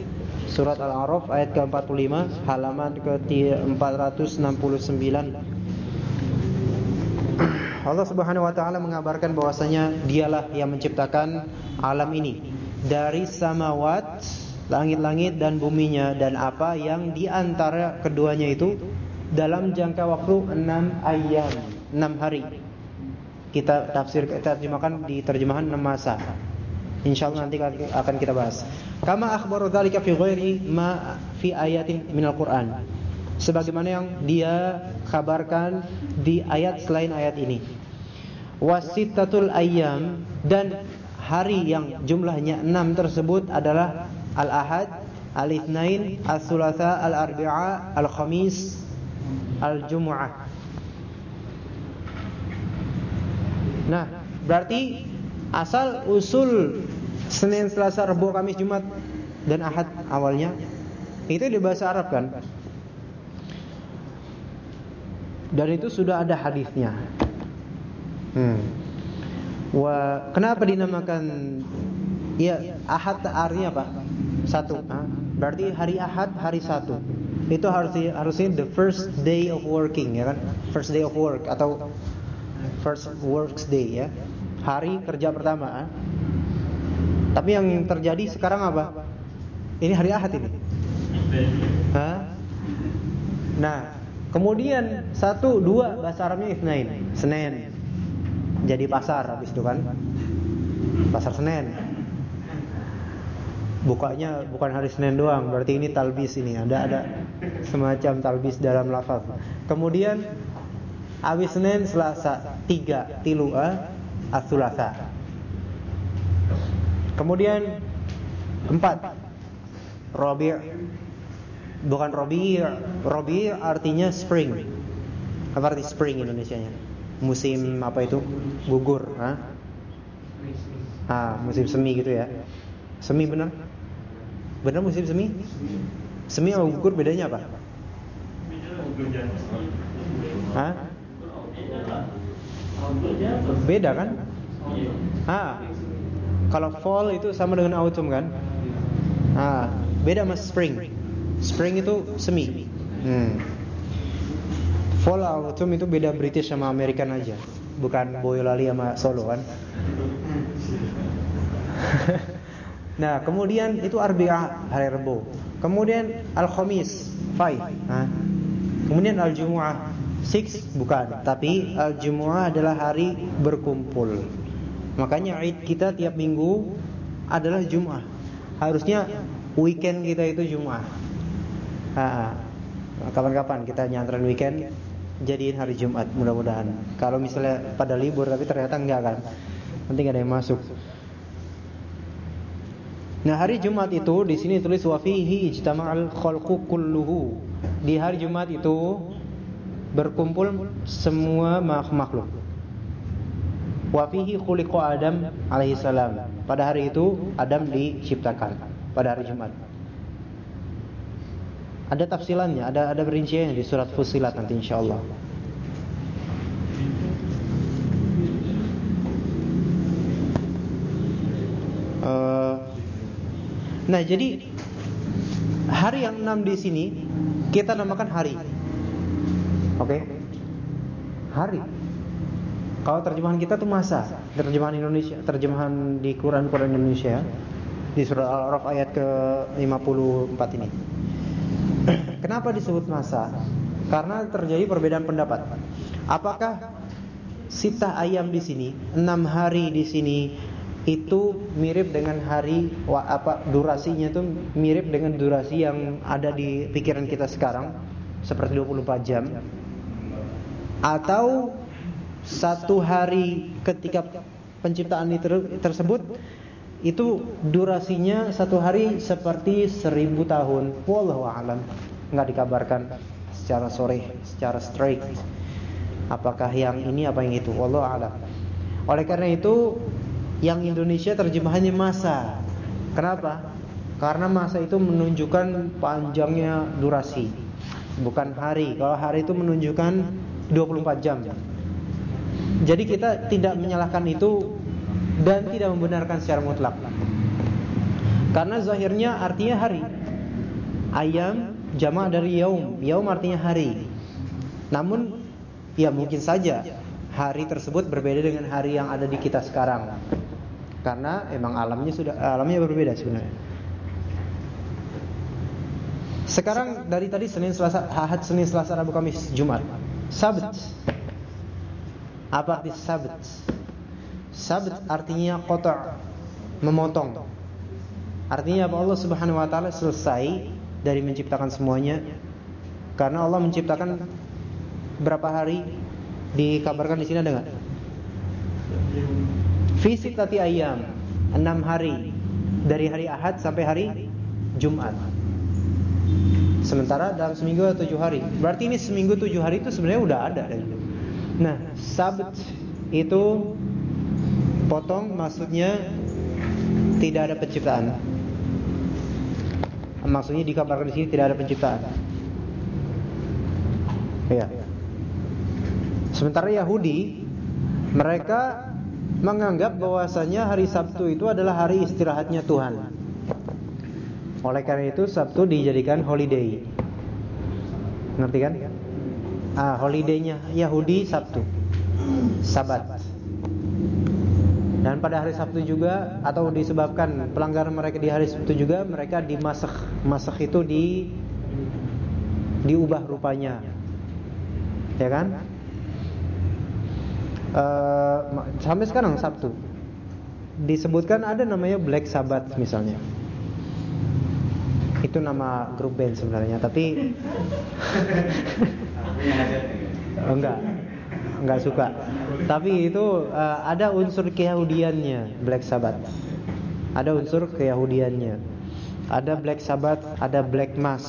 Surat Al-A'raf ayat ke-45 halaman ke-469 Allah Subhanahu wa taala mengabarkan bahwasanya dialah yang menciptakan alam ini dari samawat langit-langit dan buminya dan apa yang di antara keduanya itu dalam jangka waktu 6 ayam, 6 hari. Kita tafsir kita terjemahkan di terjemahan 6 masa. Insyaallah nanti akan kita bahas. Kama akhbaru dzalika fi ghairi ma fi ayatin minal Qur'an. Sebagaimana yang dia kabarkan di ayat selain ayat ini. Wasittatul ayyam dan hari yang jumlahnya enam tersebut adalah Al-Ahad, Al-Itsnain, Al-Tsulatsa, Al-Arbi'a, Al-Khamis, Al-Jumu'ah. Nah, berarti asal usul Senin, Selasa, Rabu, Kamis, Jumat dan Ahad awalnya itu di bahasa Arab kan? Dan itu sudah ada hadisnya. Hmm. Wa kenapa dinamakan ya Ahad artinya apa? Satu. Ah, berarti hari Ahad hari satu. Itu harusnya harusnya the first day of working ya kan? First day of work atau first works day ya. Hari kerja pertama. Ah. Tapi yang terjadi sekarang apa? Ini hari Ahad ini. Hah? Nah, kemudian satu dua bahasa Arabnya Ithnain, Senin. Jadi pasar habis itu kan. Pasar Senin. Bukanya bukan hari Senin doang, berarti ini talbis ini. Ada ada semacam talbis dalam lafaz. Kemudian habis Senin Selasa tiga tilu ah, asulasa. Kemudian empat Rabi' bukan Rabi' Rabi' artinya spring. Apa arti spring Indonesia-nya? Musim apa itu? Gugur, ha? Ah, musim semi gitu ya. Semi benar? Benar musim semi? Semi sama gugur bedanya apa? Hah? Beda kan? Ah. Kalau fall itu sama dengan autumn kan? Ah, beda sama spring. Spring itu semi. Hmm. Fall autumn itu beda British sama American aja. Bukan Boyolali sama Solo kan? Nah, kemudian itu Arbi'ah hari Rabu. Kemudian Al-Khamis, five. Nah. Kemudian Al-Jumu'ah, six bukan, tapi Al-Jumu'ah adalah hari berkumpul. Makanya Id kita tiap minggu adalah Jum'ah. Harusnya weekend kita itu Jum'ah. Kapan-kapan kita nyantren weekend jadiin hari Jumat mudah-mudahan. Kalau misalnya pada libur tapi ternyata enggak kan. Nanti ada yang masuk. Nah hari Jumat itu di sini tulis wafihi ijtama'al khalqu kulluhu. Di hari Jumat itu berkumpul semua makhluk. Wafihi khuliqa Adam alaihi salam. Pada hari itu Adam diciptakan pada hari Jumat. Ada tafsilannya, ada ada perinciannya di surat Fusilat nanti insyaallah. Uh, Nah, jadi hari yang enam di sini kita namakan hari. Oke? Okay? Hari. Kalau terjemahan kita tuh masa, terjemahan Indonesia, terjemahan di Quran-Quran Indonesia di surah Al-Araf ayat ke-54 ini. Kenapa disebut masa? Karena terjadi perbedaan pendapat. Apakah sitah ayam di sini, enam hari di sini itu mirip dengan hari apa durasinya itu mirip dengan durasi yang ada di pikiran kita sekarang seperti 24 jam atau satu hari ketika penciptaan itu tersebut itu durasinya satu hari seperti seribu tahun wallahu alam nggak dikabarkan secara sore secara straight apakah yang ini apa yang itu wallahu alam oleh karena itu yang Indonesia terjemahannya masa. Kenapa? Karena masa itu menunjukkan panjangnya durasi, bukan hari. Kalau hari itu menunjukkan 24 jam. Jadi kita tidak menyalahkan itu dan tidak membenarkan secara mutlak. Karena zahirnya artinya hari. Ayam jamaah dari yaum. Yaum artinya hari. Namun ya mungkin saja hari tersebut berbeda dengan hari yang ada di kita sekarang karena emang alamnya sudah alamnya berbeda sebenarnya. Sekarang dari tadi Senin Selasa Ahad Senin Selasa Rabu Kamis Jumat. Sabat. Apa arti sabat? Sabat artinya kotor, memotong. Artinya apa Allah Subhanahu wa taala selesai dari menciptakan semuanya karena Allah menciptakan berapa hari dikabarkan di sini ada enggak? Fisik tati ayam enam hari dari hari Ahad sampai hari Jumat. Sementara dalam seminggu tujuh hari. Berarti ini seminggu tujuh hari itu sebenarnya udah ada. Nah, Sabat itu potong maksudnya tidak ada penciptaan. Maksudnya dikabarkan di sini tidak ada penciptaan. Ya. Sementara Yahudi mereka menganggap bahwasanya hari Sabtu itu adalah hari istirahatnya Tuhan. Oleh karena itu Sabtu dijadikan holiday. Ngerti kan? Ah, holidaynya Yahudi Sabtu. Sabat. Dan pada hari Sabtu juga atau disebabkan pelanggaran mereka di hari Sabtu juga mereka dimasak masak itu di diubah rupanya. Ya kan? Uh, sampai sekarang Sabtu disebutkan ada namanya Black Sabbath misalnya. Itu nama grup band sebenarnya, tapi enggak enggak suka. Tapi itu uh, ada unsur keyahudiannya Black Sabbath. Ada unsur keyahudiannya. Ada Black Sabbath, ada Black Mass.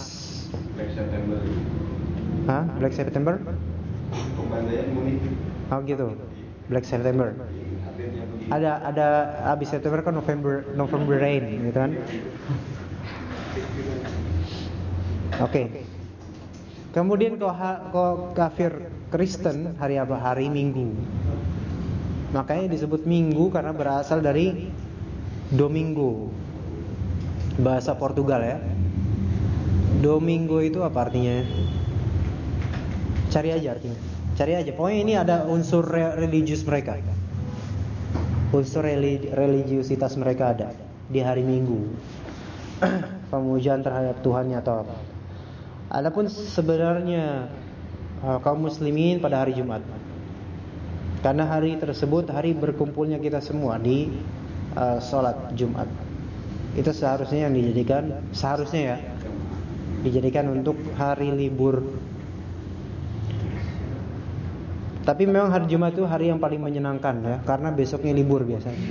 Black September. Hah? Black September? Oh gitu. Black September. Ada ada habis September kan November November Rain gitu kan. Oke. Okay. Kemudian kau, kau kafir Kristen hari apa? Hari Minggu. Makanya disebut Minggu karena berasal dari Domingo. Bahasa Portugal ya. Domingo itu apa artinya? Cari aja artinya. Cari aja. Pokoknya ini ada unsur religius mereka. Unsur religiusitas mereka ada di hari Minggu. Pemujaan terhadap Tuhannya atau apa. Adapun sebenarnya kaum muslimin pada hari Jumat. Karena hari tersebut hari berkumpulnya kita semua di uh, sholat Jumat. Itu seharusnya yang dijadikan seharusnya ya dijadikan untuk hari libur. Tapi memang hari Jumat itu hari yang paling menyenangkan ya, karena besoknya libur biasanya.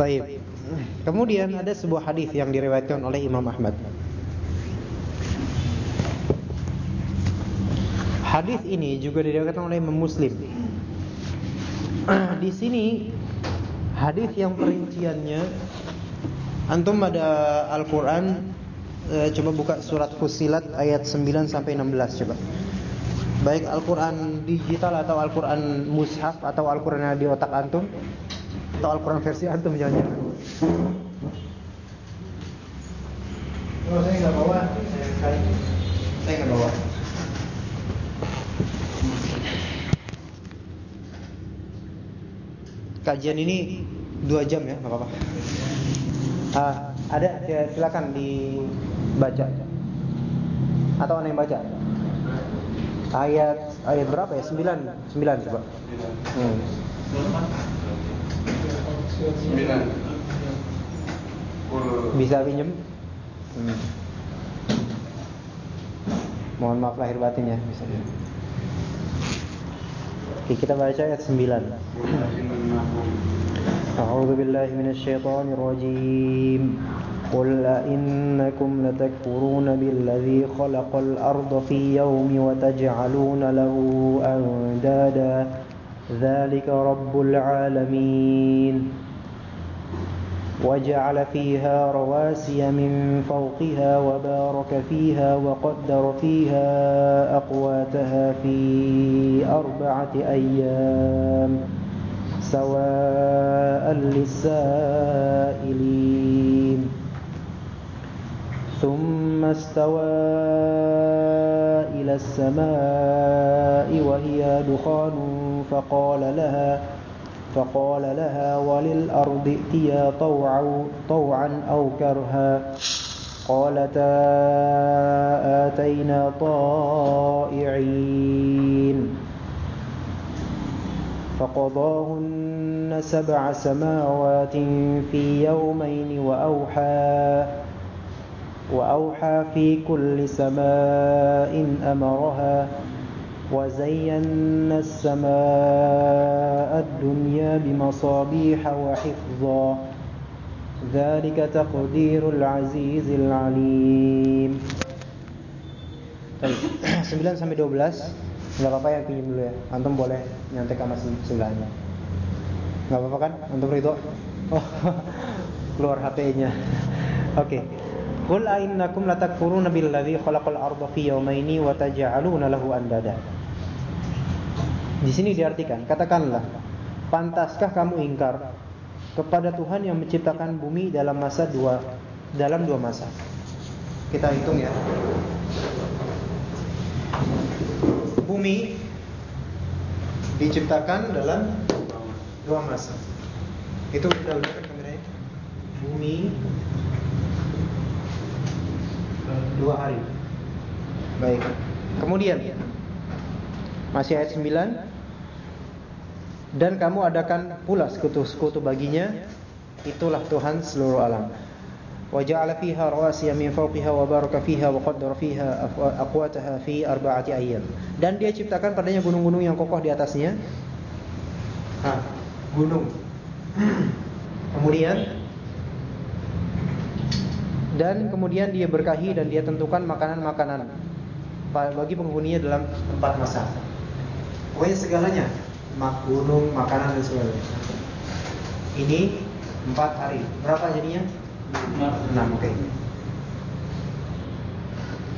Baik. Kemudian ada sebuah hadis yang diriwayatkan oleh Imam Ahmad. Hadis ini juga diriwayatkan oleh Imam Muslim. Di sini hadis yang perinciannya antum ada Al-Qur'an e, coba buka surat Fusilat ayat 9 sampai 16 coba. Baik Al-Qur'an digital atau Al-Qur'an mushaf atau Al-Qur'an yang di otak antum atau Al-Quran versi antum jangan-jangan. Oh, saya nggak bawa, saya saya nggak bawa. Kajian ini dua jam ya, nggak apa-apa. Ah, ada ya, silakan dibaca. Atau ada yang baca? Ayat ayat berapa ya? Sembilan, sembilan coba. Hmm. Bisa pinjem? Hmm. Mohon maaf lahir batin ya bisa. Oke, kita baca ayat 9. أعوذ بالله من الشيطان الرجيم قل أئنكم لتكفرون بالذي خلق الأرض في يوم وتجعلون له أندادا ذلك رب العالمين وجعل فيها رواسي من فوقها وبارك فيها وقدر فيها أقواتها في أربعة أيام سواء للسائلين. ثم استوى إلى السماء وهي دخان فقال لها فقال لها وللأرض ائتيا طوعا, طوعا أو كرها. قالتا آتينا طائعين. فقضاهن سبع سماوات في يومين وأوحى وأوحى في كل سماء أمرها. وزينا السماء الدنيا بمصابيح وحفظا ذلك تقدير العزيز العليم Baik, 9 sampai 12 Gak apa-apa yang pinjam dulu ya Antum boleh nyontek sama sebelahnya Gak apa-apa kan? Antum Ridho? Oh, keluar HP-nya Oke okay. Qul a'innakum latakfuruna billadzi khalaqal arda fi yawmaini wa taj'aluna lahu andada. Di sini diartikan, katakanlah, pantaskah kamu ingkar kepada Tuhan yang menciptakan bumi dalam masa dua dalam dua masa? Kita hitung ya. Bumi diciptakan dalam dua masa. Itu sudah udah kan? Bumi dua hari. Baik. Kemudian masih ayat 9 dan kamu adakan pula sekutu-sekutu baginya itulah Tuhan seluruh alam. Wa ja'ala fiha rawasiya min fawqiha wa baraka fiha wa qaddara fiha aqwataha fi arba'ati ayyam. Dan dia ciptakan padanya gunung-gunung yang kokoh di atasnya. Ha, gunung. Kemudian dan kemudian dia berkahi dan dia tentukan makanan-makanan bagi penghuninya dalam empat masa. Pokoknya segalanya, mak gunung, makanan dan sebagainya. Ini empat hari. Berapa jadinya? Enam. Oke. Okay.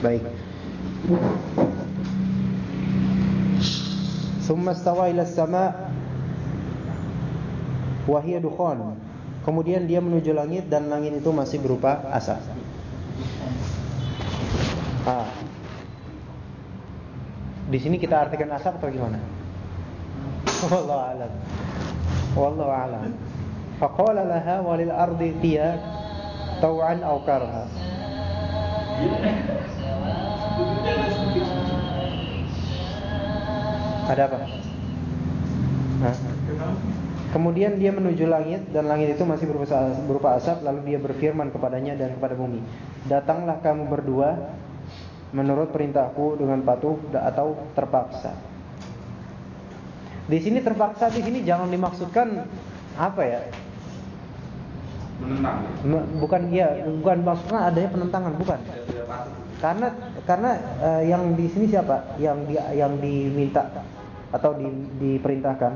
Baik. Summa stawa ila sama wahia dukhan. Kemudian dia menuju langit dan langit itu masih berupa asap. Ah. Di sini kita artikan asap atau gimana? Wallahu a'lam. Wallahu a'lam. Faqala laha walil ardi tiya taw'an aw karha. Ada apa? Kemudian dia menuju langit dan langit itu masih berupa asap lalu dia berfirman kepadanya dan kepada bumi, "Datanglah kamu berdua menurut perintahku dengan patuh atau terpaksa." Di sini terpaksa di sini jangan dimaksudkan apa ya? Menentang. Bukan ya, bukan maksudnya adanya penentangan, bukan. Karena karena uh, yang di sini siapa? Yang dia yang diminta atau di, diperintahkan?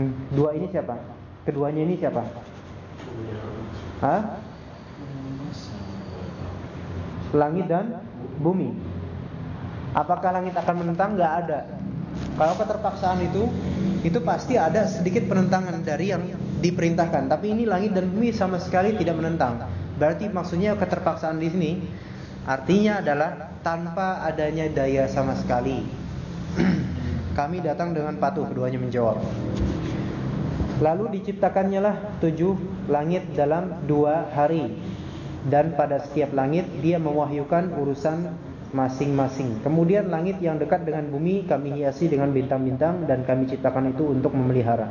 Hmm. Dua ini siapa? Keduanya ini siapa? Hah? Langit dan bumi. Apakah langit akan menentang? Gak ada. Kalau keterpaksaan itu, itu pasti ada sedikit penentangan dari yang diperintahkan. Tapi ini langit dan bumi sama sekali tidak menentang. Berarti maksudnya keterpaksaan di sini artinya adalah tanpa adanya daya sama sekali. Kami datang dengan patuh keduanya menjawab. Lalu diciptakannya lah tujuh langit dalam dua hari Dan pada setiap langit dia mewahyukan urusan masing-masing. Kemudian langit yang dekat dengan bumi kami hiasi dengan bintang-bintang Dan kami ciptakan itu untuk memelihara.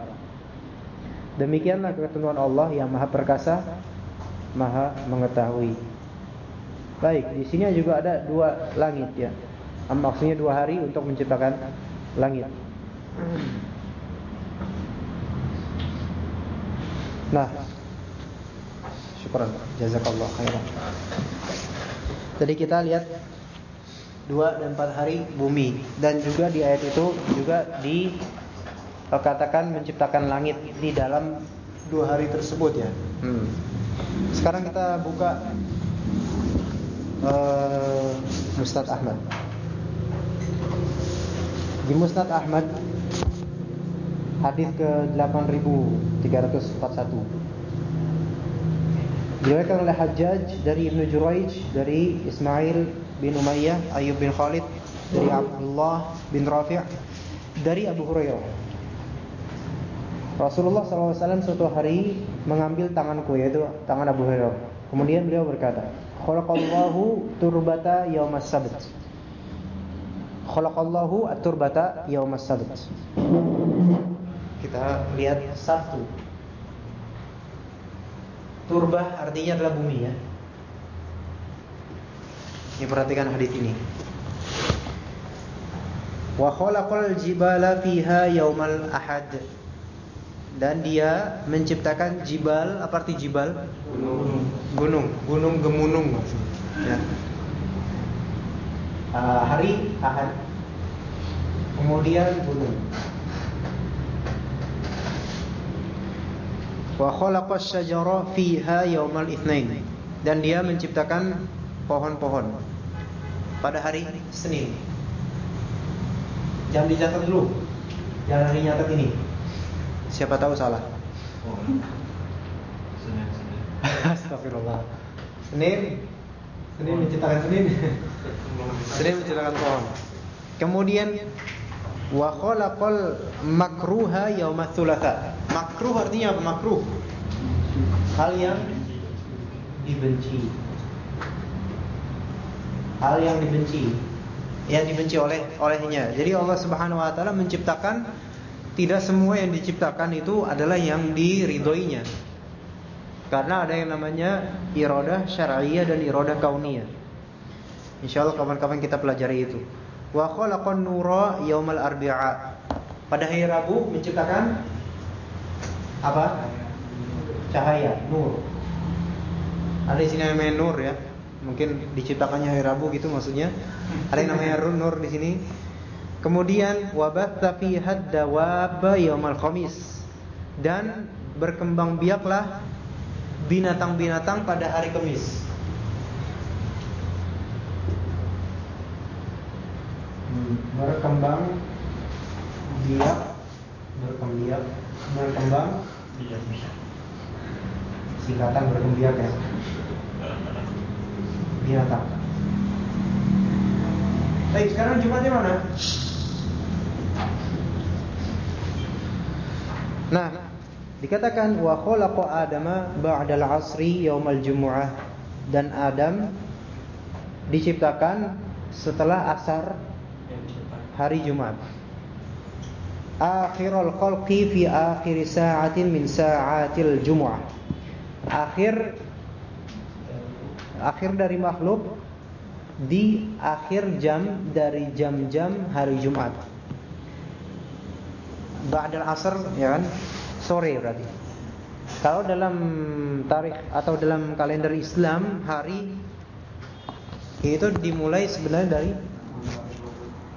Demikianlah ketentuan Allah yang maha perkasa Maha mengetahui. Baik, di sini juga ada dua langit ya. Maksudnya dua hari untuk menciptakan langit. Nah, syukuran, jazakallah khairan. Jadi kita lihat dua dan empat hari bumi dan juga di ayat itu juga dikatakan menciptakan langit di dalam dua hari tersebut ya. Hmm. Sekarang kita buka uh, Musnad Ahmad. Di Musnad Ahmad Hadis ke 8341. Diriwayatkan oleh Hajjaj dari Ibnu Jurayj dari Ismail bin Umayyah, Ayub bin Khalid dari Abdullah bin Rafi' dari Abu Hurairah. Rasulullah SAW suatu hari mengambil tanganku yaitu tangan Abu Hurairah. Kemudian beliau berkata, "Khalaqallahu turbata yaumas sabt." Khalaqallahu at-turbata yaumas sabt. Kita lihat Sabtu. Turbah artinya adalah bumi ya. Ini perhatikan hadis ini. Wa khalaqal jibala fiha yaumal ahad. Dan dia menciptakan jibal, apa arti jibal? Gunung. Gunung, gunung gemunung maksudnya. Ya. Uh, hari Ahad. Kemudian gunung. Wa khalaqa syajara fiha yaumal itsnain. Dan dia menciptakan pohon-pohon pada hari Senin. Jangan dicatat dulu. Jangan hari nyatat ini. Siapa tahu salah. Oh. Senin, Senin. Astagfirullah. Senin. Senin menciptakan Senin. Senin menciptakan pohon. Kemudian Wa khalaqal makruha yauma tsulatsa. Makruh artinya apa? Makruh. Hal yang dibenci. Hal yang dibenci. Yang dibenci oleh olehnya. Jadi Allah Subhanahu wa taala menciptakan tidak semua yang diciptakan itu adalah yang diridhoinya. Karena ada yang namanya iradah syar'iyyah dan iradah kauniyah. Insyaallah kapan-kapan kita pelajari itu. Wa khalaqan nura yaumal arbi'a. Pada hari Rabu menciptakan apa? Cahaya, nur. Ada di sini namanya nur ya. Mungkin diciptakannya hari Rabu gitu maksudnya. Ada yang namanya nur di sini. Kemudian wabatha fiha dawab yaumal khamis. Dan berkembang biaklah binatang-binatang pada hari Kamis. Hmm, berkembang biak berkembang berkembang. Iya singkatan berkembang ya? Binatang baik sekarang Jumatnya mana? Nah dikatakan wa khalaqa adama ba'dal asri yaumal jumu'ah. Dan Adam diciptakan setelah asar hari Jumat akhirul khalqi fi akhir sa'atin min sa'atil jumu'ah. Akhir akhir dari makhluk di akhir jam dari jam-jam hari Jumat. Ba'dal asr ya kan? Sore berarti. Kalau dalam tarikh atau dalam kalender Islam hari itu dimulai sebenarnya dari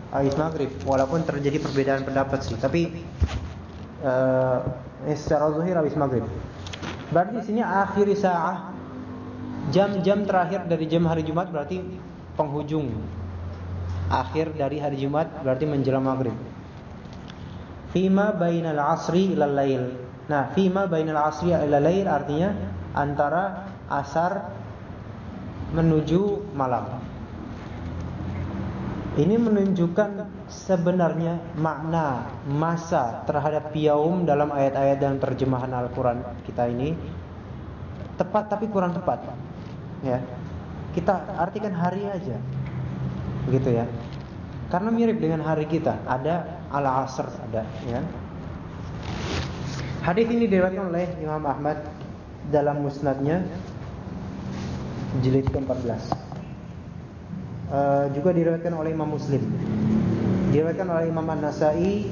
habis maghrib walaupun terjadi perbedaan pendapat sih tapi uh, secara zahir habis maghrib. Berarti sini akhir saah jam-jam terakhir dari jam hari Jumat berarti penghujung. Akhir dari hari Jumat berarti menjelang maghrib. Fima bainal asri ilal lail. Nah fima bainal asri ilal lail artinya antara asar menuju malam ini menunjukkan sebenarnya makna masa terhadap yaum dalam ayat-ayat dan terjemahan Al-Quran kita ini tepat tapi kurang tepat. Ya, kita artikan hari aja, begitu ya. Karena mirip dengan hari kita, ada ala asr ada, ya. Hadis ini diriwayatkan oleh Imam Ahmad dalam musnadnya jilid ke-14. Uh, juga diriwayatkan oleh Imam Muslim. Diriwayatkan oleh Imam An-Nasa'i,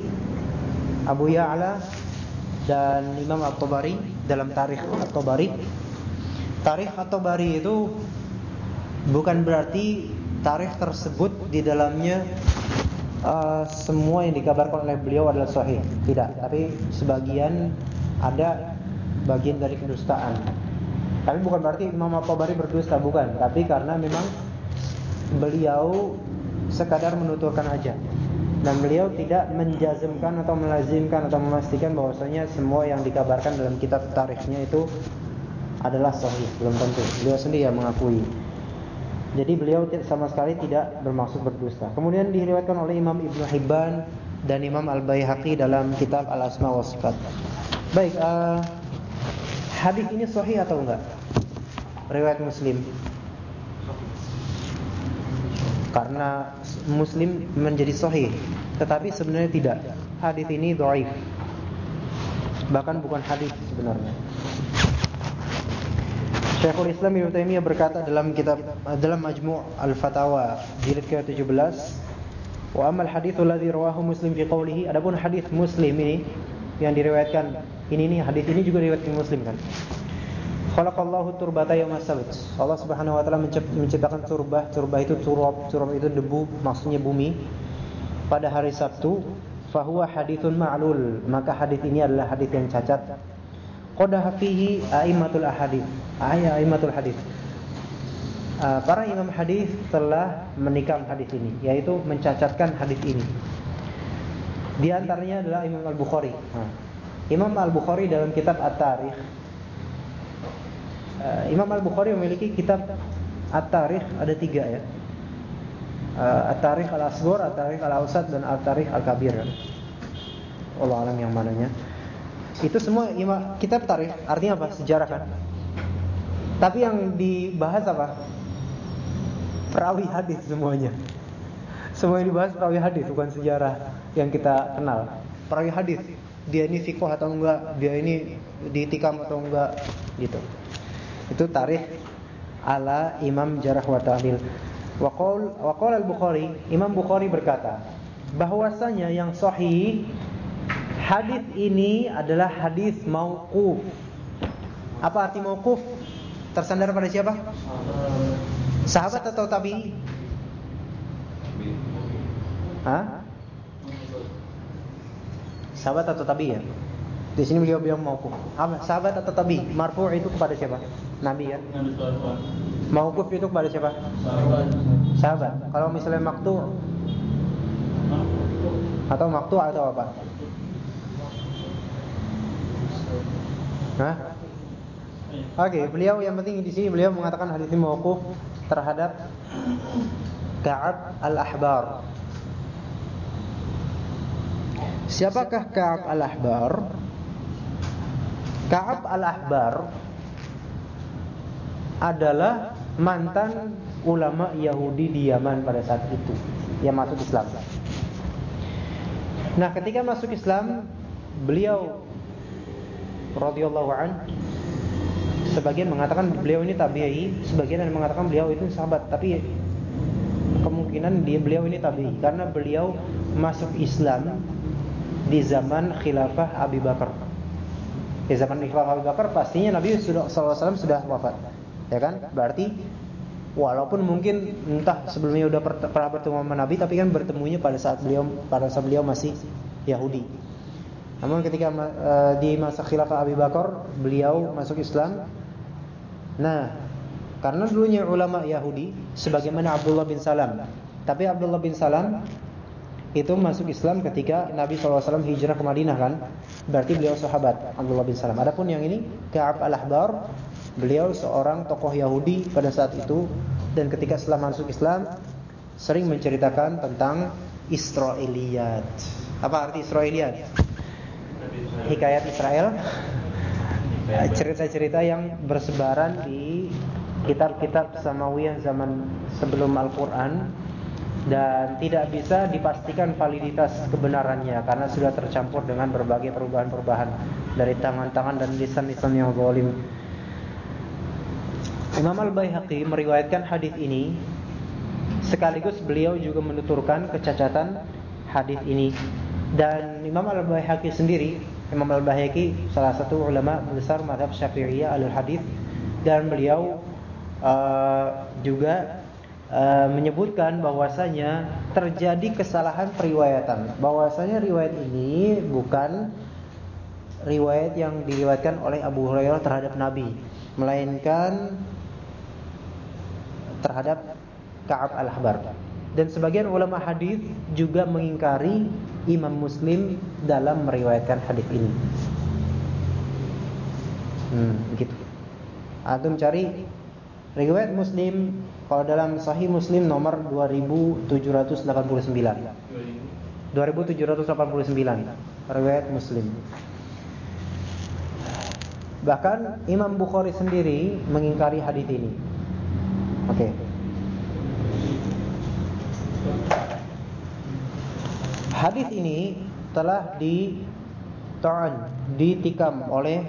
Abu Ya'la dan Imam At-Tabari dalam Tarikh At-Tabari. Tarikh At-Tabari itu bukan berarti tarikh tersebut di dalamnya uh, semua yang dikabarkan oleh beliau adalah sahih. Tidak, tapi sebagian ada bagian dari kedustaan. Tapi bukan berarti Imam At-Tabari berdusta, bukan. Tapi karena memang beliau sekadar menuturkan aja. Dan beliau tidak menjazmkan atau melazimkan atau memastikan bahwasanya semua yang dikabarkan dalam kitab tarikhnya itu adalah sahih belum tentu. Beliau sendiri yang mengakui. Jadi beliau sama sekali tidak bermaksud berdusta. Kemudian diriwayatkan oleh Imam Ibnu Hibban dan Imam Al Baihaqi dalam kitab Al Asma wa Sifat. Baik uh, hadis ini sahih atau enggak? Riwayat Muslim karena Muslim menjadi sahih. Tetapi sebenarnya tidak. Hadis ini dhaif. Bahkan bukan hadis sebenarnya. Syekhul Islam Ibnu Taimiyah berkata dalam kitab dalam Majmu' Al-Fatawa jilid ke-17 wa amal hadits alladhi rawahu Muslim fi qawlihi. Adapun hadis Muslim ini yang diriwayatkan ini nih hadis ini juga diriwayatkan Muslim kan Khalaqallahu turbata yawmas sabt. Allah Subhanahu wa taala menciptakan turbah. Turbah itu turab, turab itu debu, maksudnya bumi. Pada hari Sabtu, fahuwa hadithun ma'lul. Maka hadis ini adalah hadis yang cacat. Qadaha fihi a'immatul ahadits. A'immatul hadis. Uh, para imam hadis telah menikam hadis ini, yaitu mencacatkan hadis ini. Di antaranya adalah Imam Al-Bukhari. Imam Al-Bukhari dalam kitab At-Tarikh uh, Imam Al Bukhari memiliki kitab At-Tarikh ada tiga ya. uh, At-Tarikh Al-Asghar, At-Tarikh Al-Awsat dan At-Tarikh Al-Kabir kan. Allah alam yang mananya. Itu semua kitab tarikh artinya apa? Sejarah kan. Tapi yang dibahas apa? Perawi hadis semuanya. Semua yang dibahas perawi hadis bukan sejarah yang kita kenal. Perawi hadis, dia ini fikoh atau enggak, dia ini ditikam atau enggak gitu. Itu tarikh ala Imam Jarah wa Ta'dil. Waqal waqal al-Bukhari, Imam Bukhari berkata bahwasanya yang sahih hadis ini adalah hadis mauquf. Apa arti mauquf? Tersandar pada siapa? Sahabat atau tabi? Hah? Sahabat atau tabi ya? Di sini beliau bilang mauquf. Sahabat atau tabi? Marfu itu kepada siapa? Nabi ya? Mauquf itu kepada siapa? Sahabat. Sahabat. Kalau misalnya maktu atau maktu atau apa? Hah? Oke, okay, beliau yang penting di sini beliau mengatakan hadis ini mauquf terhadap Ka'ab al-Ahbar. Siapakah Ka'ab al-Ahbar? Ka'ab al-Ahbar adalah mantan ulama Yahudi di Yaman pada saat itu yang masuk Islam. Nah, ketika masuk Islam, beliau radhiyallahu an sebagian mengatakan beliau ini tabi'i, sebagian yang mengatakan beliau itu sahabat, tapi kemungkinan dia beliau ini tabi'i karena beliau masuk Islam di zaman khilafah Abu Bakar. Di zaman khilafah Abu Bakar pastinya Nabi sudah SAW sudah wafat. Ya kan? Berarti walaupun mungkin entah sebelumnya udah pernah bertemu sama Nabi tapi kan bertemunya pada saat beliau pada saat beliau masih Yahudi. Namun ketika uh, di masa khilafah Abu Bakar beliau masuk Islam. Nah, karena dulunya ulama Yahudi sebagaimana Abdullah bin Salam. Tapi Abdullah bin Salam itu masuk Islam ketika Nabi SAW hijrah ke Madinah kan. Berarti beliau sahabat Abdullah bin Salam. Adapun yang ini Ka'ab al-Ahbar Beliau seorang tokoh Yahudi pada saat itu dan ketika setelah masuk Islam sering menceritakan tentang Israiliyat. Apa arti Israiliyat? Hikayat Israel. Cerita-cerita yang bersebaran di kitab-kitab Samawiyah zaman sebelum Al-Qur'an dan tidak bisa dipastikan validitas kebenarannya karena sudah tercampur dengan berbagai perubahan-perubahan dari tangan-tangan dan lisan-lisan yang zalim. Imam Al-Baihaqi meriwayatkan hadis ini sekaligus beliau juga menuturkan kecacatan hadis ini dan Imam Al-Baihaqi sendiri Imam Al-Baihaqi salah satu ulama besar mazhab Syafi'iyah al-hadis dan beliau uh, juga uh, menyebutkan bahwasanya terjadi kesalahan periwayatan bahwasanya riwayat ini bukan riwayat yang diriwayatkan oleh Abu Hurairah terhadap Nabi melainkan terhadap Ka'ab al-Ahbar. Dan sebagian ulama hadis juga mengingkari Imam Muslim dalam meriwayatkan hadis ini. Hmm, begitu. Antum cari riwayat Muslim kalau dalam Sahih Muslim nomor 2789. 2789 riwayat Muslim. Bahkan Imam Bukhari sendiri mengingkari hadis ini. Oke. Okay. Hadis ini telah di ditikam oleh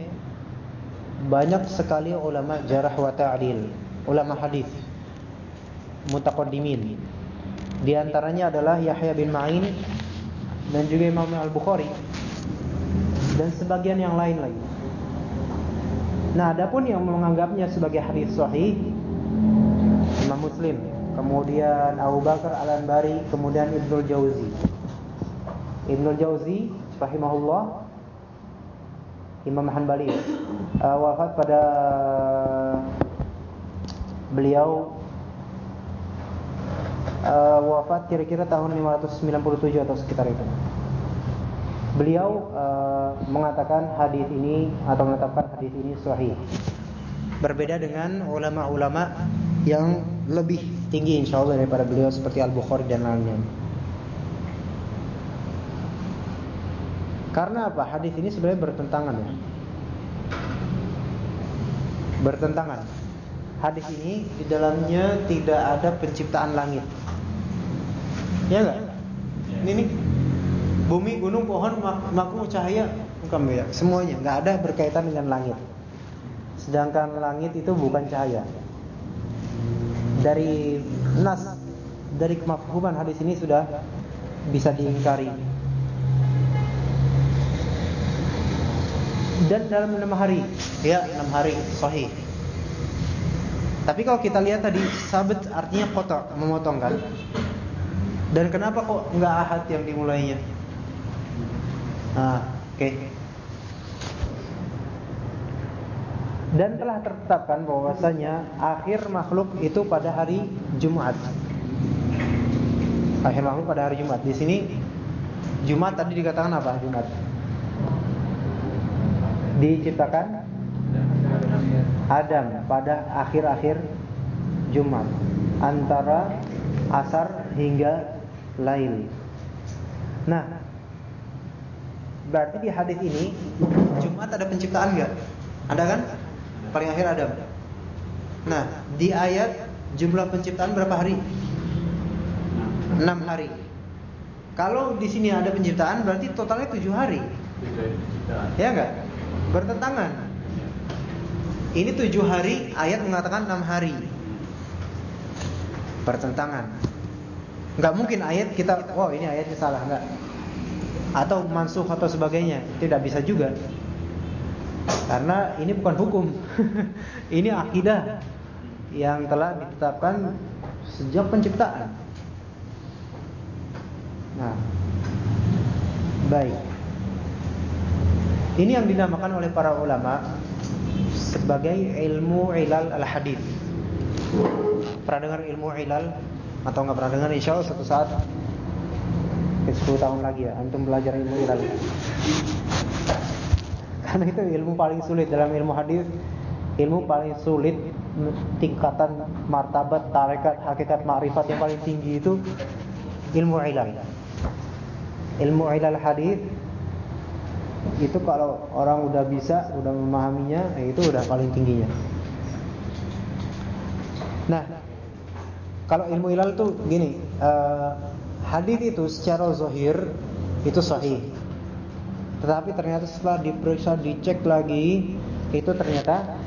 banyak sekali ulama jarah wa ta'dil, ulama hadis mutaqaddimin. Di antaranya adalah Yahya bin Ma'in dan juga Imam Al-Bukhari dan sebagian yang lain lagi. Nah, adapun yang menganggapnya sebagai hadis sahih Imam Muslim, kemudian Abu Bakar Al-Anbari, kemudian Ibnu Jauzi. Ibnu Jauzi rahimahullah Imam Hanbali uh, wafat pada beliau uh, wafat kira-kira tahun 597 atau sekitar itu. Beliau uh, mengatakan hadis ini atau menetapkan hadis ini sahih. Berbeda dengan ulama-ulama yang lebih tinggi insya Allah daripada beliau seperti Al Bukhari dan lainnya. Karena apa? Hadis ini sebenarnya bertentangan ya. Bertentangan. Hadis ini di dalamnya tidak ada penciptaan langit. Ya enggak? Ini nih bumi, gunung, pohon, makhluk, cahaya, bukan ya. Semuanya nggak ada berkaitan dengan langit. Sedangkan langit itu bukan cahaya. Dari nas dari kemafhuman hadis ini sudah bisa diingkari. Dan dalam enam hari, ya enam hari sahih. Tapi kalau kita lihat tadi sabit artinya kotor, memotong kan? Dan kenapa kok nggak ahad yang dimulainya? Nah, oke. Okay. Dan telah tertetapkan bahwasanya akhir makhluk itu pada hari Jumat. Akhir makhluk pada hari Jumat. Di sini Jumat tadi dikatakan apa? Jumat. Diciptakan Adam pada akhir-akhir Jumat antara asar hingga lail. Nah, Berarti di hadis ini Jumat ada penciptaan enggak? Ada kan? Paling akhir Adam. Nah, di ayat jumlah penciptaan berapa hari? 6 hari. Kalau di sini ada penciptaan berarti totalnya 7 hari. Ya enggak? Bertentangan. Ini 7 hari, ayat mengatakan 6 hari. Bertentangan. Enggak mungkin ayat kita, wow ini ayatnya salah. Enggak? atau mansuh atau sebagainya. Tidak bisa juga. Karena ini bukan hukum. Ini akidah yang telah ditetapkan sejak penciptaan. Nah. Baik. Ini yang dinamakan oleh para ulama sebagai ilmu ilal al hadis pernah dengar ilmu ilal atau nggak pernah dengar insya Allah suatu saat 10 tahun lagi ya antum belajar ilmu ilal karena itu ilmu paling sulit dalam ilmu hadis ilmu paling sulit tingkatan martabat tarekat hakikat makrifat yang paling tinggi itu ilmu ilal. Ilmu ilal hadis itu kalau orang udah bisa udah memahaminya itu udah paling tingginya. Nah kalau ilmu ilal tuh gini uh, hadis itu secara zahir itu sahih. Tetapi ternyata setelah diperiksa, dicek lagi, itu ternyata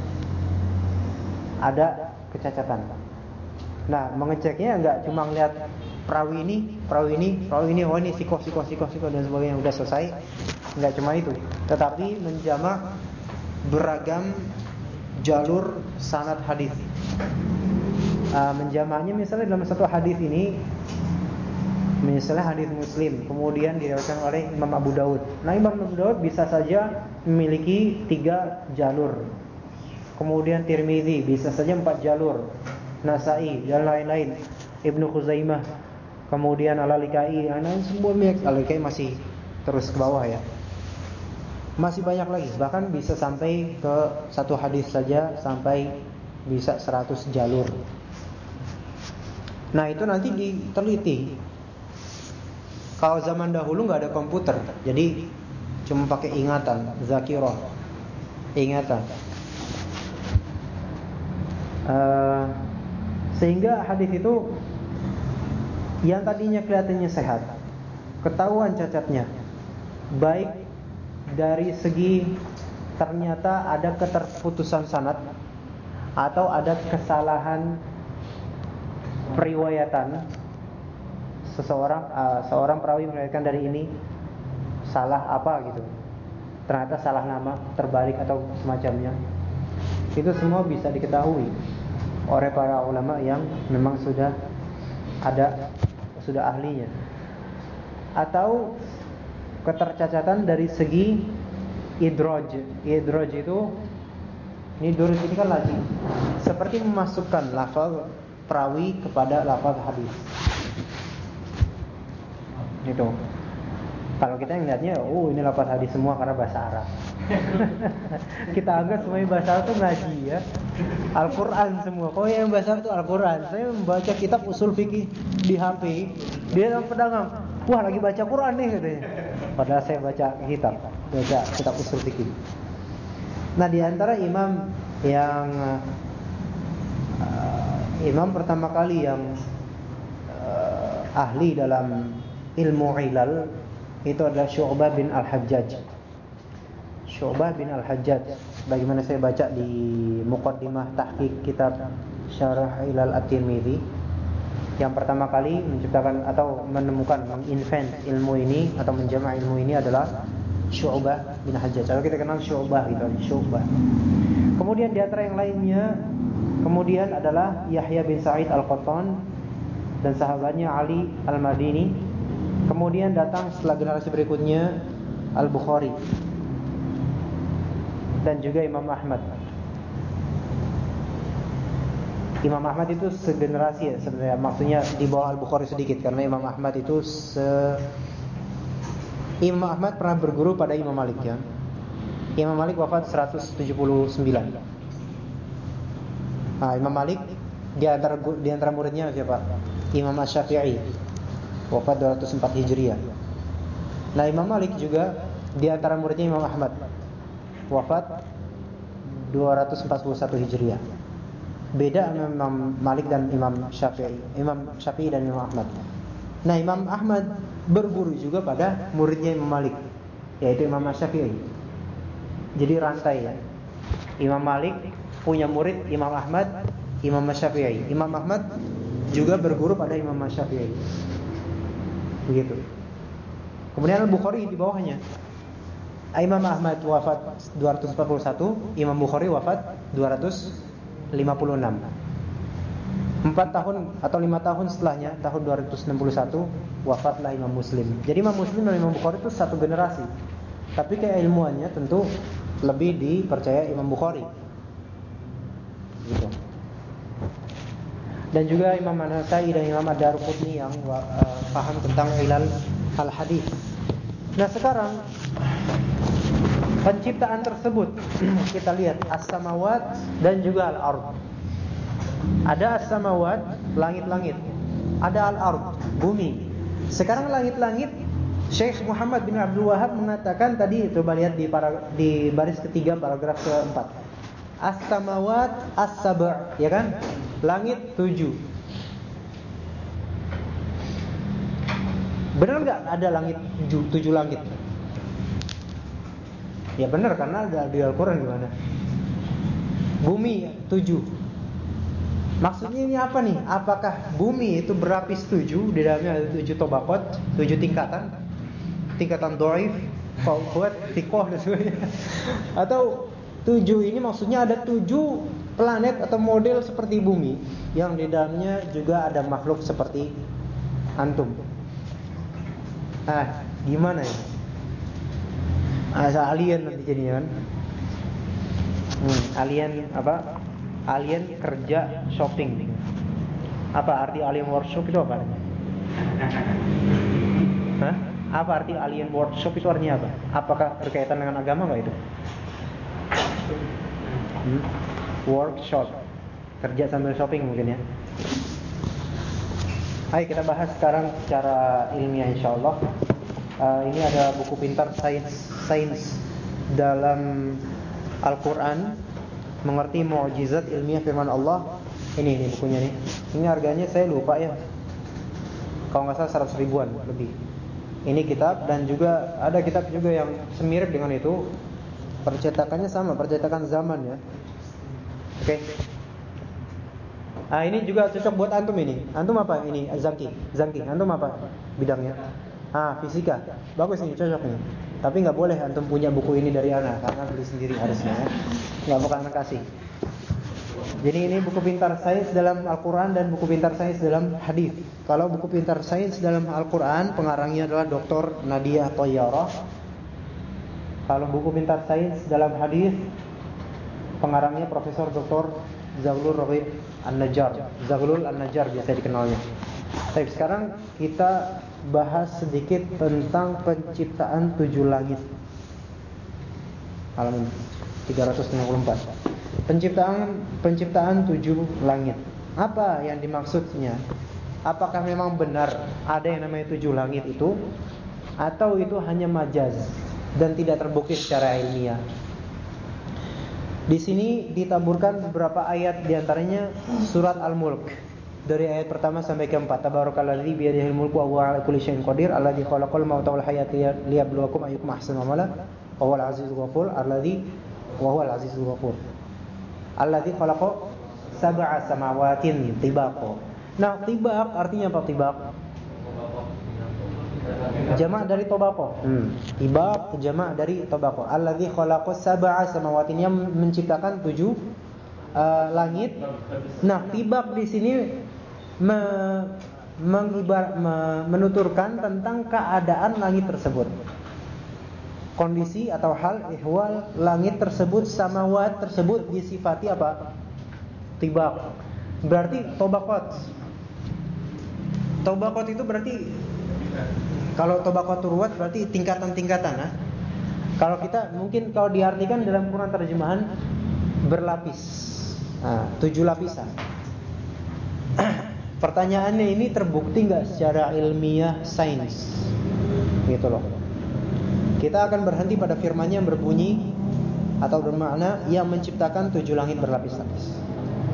ada kecacatan. Nah, mengeceknya enggak cuma ngeliat perawi ini, perawi ini, perawi ini, oh ini siko, siko, siko, siko dan sebagainya udah selesai. Enggak cuma itu, tetapi menjamak beragam jalur sanad hadis. Uh, menjamaknya misalnya dalam satu hadis ini Misalnya hadis Muslim, kemudian diriwayatkan oleh Imam Abu Daud. Nah, Imam Abu Daud bisa saja memiliki tiga jalur. Kemudian Tirmizi bisa saja empat jalur. Nasai dan lain-lain. Ibnu Khuzaimah, kemudian Al-Alikai, lain-lain semua Al-Alikai masih terus ke bawah ya. Masih banyak lagi, bahkan bisa sampai ke satu hadis saja sampai bisa 100 jalur. Nah, itu nanti diteliti kalau zaman dahulu nggak ada komputer, jadi cuma pakai ingatan, zakirah, ingatan. Uh, sehingga hadis itu yang tadinya kelihatannya sehat, ketahuan cacatnya, baik dari segi ternyata ada keterputusan sanad atau ada kesalahan periwayatan seseorang uh, seorang perawi meriwayatkan dari ini salah apa gitu. Ternyata salah nama, terbalik atau semacamnya. Itu semua bisa diketahui oleh para ulama yang memang sudah ada sudah ahlinya. Atau ketercacatan dari segi idroj. Idroj itu ini durus ini kan lagi seperti memasukkan lafaz perawi kepada lafaz hadis itu. Kalau kita yang lihatnya, oh ini lapas hadis semua karena bahasa Arab. kita anggap semuanya bahasa Arab itu ngaji ya. Al-Quran semua. Kok yang bahasa Arab itu Al-Quran. Saya membaca kitab usul fikih di HP. Dia yang pedagang, wah lagi baca Quran nih katanya. Padahal saya baca kitab, baca kitab usul fikih. Nah di antara imam yang uh, imam pertama kali yang uh, ahli dalam ilmu ilal itu adalah Syu'bah bin Al-Hajjaj. Syu'bah bin Al-Hajjaj bagaimana saya baca di muqaddimah tahqiq kitab Syarah Ilal At-Tirmidzi yang pertama kali menciptakan atau menemukan menginvent ilmu ini atau menjama ilmu ini adalah Syu'bah bin Hajjaj. Kalau kita kenal Syu'bah gitu, Syu'bah. Kemudian di antara yang lainnya kemudian adalah Yahya bin Sa'id Al-Qattan dan sahabatnya Ali Al-Madini Kemudian datang setelah generasi berikutnya Al-Bukhari dan juga Imam Ahmad. Imam Ahmad itu segenerasi ya sebenarnya maksudnya di bawah Al-Bukhari sedikit karena Imam Ahmad itu se Imam Ahmad pernah berguru pada Imam Malik ya. Imam Malik wafat 179. Nah, Imam Malik di antara di antara muridnya siapa? Imam Asy-Syafi'i wafat 204 Hijriah. Nah, Imam Malik juga di antara muridnya Imam Ahmad. Wafat 241 Hijriah. Beda Imam Malik dan Imam Syafi'i. Imam Syafi'i dan Imam Ahmad. Nah, Imam Ahmad berguru juga pada muridnya Imam Malik, yaitu Imam Syafi'i. Jadi rantai ya. Imam Malik punya murid Imam Ahmad, Imam Syafi'i. Imam Ahmad juga berguru pada Imam Syafi'i. Begitu. Kemudian Al-Bukhari di bawahnya. Imam Ahmad wafat 241, Imam Bukhari wafat 256. Empat tahun atau lima tahun setelahnya, tahun 261, wafatlah Imam Muslim. Jadi Imam Muslim dan Imam Bukhari itu satu generasi. Tapi keilmuannya tentu lebih dipercaya Imam Bukhari. Gitu dan juga Imam An-Nasai dan Imam Ad-Darqutni yang uh, paham tentang ilal al-hadis. Nah, sekarang penciptaan tersebut kita lihat as-samawat dan juga al-ard. Ada as-samawat, langit-langit. Ada al-ard, bumi. Sekarang langit-langit Syekh Muhammad bin Abdul Wahab mengatakan tadi itu lihat di para, di baris ketiga paragraf keempat. As-samawat as-sab', ya kan? Langit tujuh. Benar nggak ada langit tujuh, tujuh langit? Ya benar karena ada di Al-Quran gimana? Bumi tujuh. Maksudnya ini apa nih? Apakah bumi itu berapis tujuh di dalamnya ada tujuh tobakot, tujuh tingkatan, tingkatan doif, buat tikoh dan sebagainya, atau tujuh ini maksudnya ada tujuh planet atau model seperti bumi yang di dalamnya juga ada makhluk seperti antum. Ah, gimana ya? Asa alien nanti jadinya kan? Hmm, alien apa? Alien kerja shopping. Apa arti alien workshop itu apa? Hah? Apa arti alien workshop itu artinya apa? Apakah berkaitan dengan agama nggak itu? Hmm? workshop kerja sambil shopping mungkin ya. Hai kita bahas sekarang secara ilmiah insya Allah. Uh, ini ada buku pintar sains sains dalam Al-Quran mengerti mukjizat ilmiah firman Allah. Ini ini bukunya nih. Ini harganya saya lupa ya. Kalau nggak salah 100 ribuan lebih. Ini kitab dan juga ada kitab juga yang semirip dengan itu. Percetakannya sama, percetakan zaman ya. Oke. Okay. Ah ini juga cocok buat antum ini. Antum apa ini? Zaki. Zaki. Antum apa bidangnya? Ah fisika. Bagus ini cocok nih. Tapi nggak boleh antum punya buku ini dari anak karena beli sendiri harusnya. Nggak bakal anak kasih. Jadi ini buku pintar sains dalam Al-Quran dan buku pintar sains dalam hadis. Kalau buku pintar sains dalam Al-Quran pengarangnya adalah Dr. Nadia Toyara. Kalau buku pintar sains dalam hadis pengarangnya Profesor Dr. Zaglul Rabi An-Najjar. Zaglul An-Najjar biasa dikenalnya. Baik, sekarang kita bahas sedikit tentang penciptaan tujuh langit. Halaman 354. Penciptaan penciptaan tujuh langit. Apa yang dimaksudnya? Apakah memang benar ada yang namanya tujuh langit itu atau itu hanya majaz dan tidak terbukti secara ilmiah? Di sini ditaburkan beberapa ayat di antaranya surat Al-Mulk. Dari ayat pertama sampai keempat. Tabarakalladzi biyadihil mulku wa huwa ala kulli syai'in qadir alladzi khalaqal mauta wal hayata liyabluwakum ayyukum ahsanu amala wa huwal azizul ghafur alladzi wa huwal azizul ghafur. Alladzi khalaqa sab'a samawatin tibaqa nah tibaq artinya apa tibaq jamak dari tobako hmm. tibaq jamak dari tobako alladzi khalaqa sab'a samawatin yang menciptakan tujuh uh, langit nah tibaq di sini me, mengibar, me, menuturkan tentang keadaan langit tersebut. Kondisi atau hal ihwal langit tersebut samawat tersebut disifati apa? Tibak. Berarti tobakot. Tobakot itu berarti kalau tobakot ruwat berarti tingkatan-tingkatan nah. Kalau kita mungkin kalau diartikan dalam Quran terjemahan berlapis. Nah, tujuh lapisan. Pertanyaannya ini terbukti nggak secara ilmiah sains? Gitu loh. Kita akan berhenti pada firmannya yang berbunyi atau bermakna yang menciptakan tujuh langit berlapis-lapis.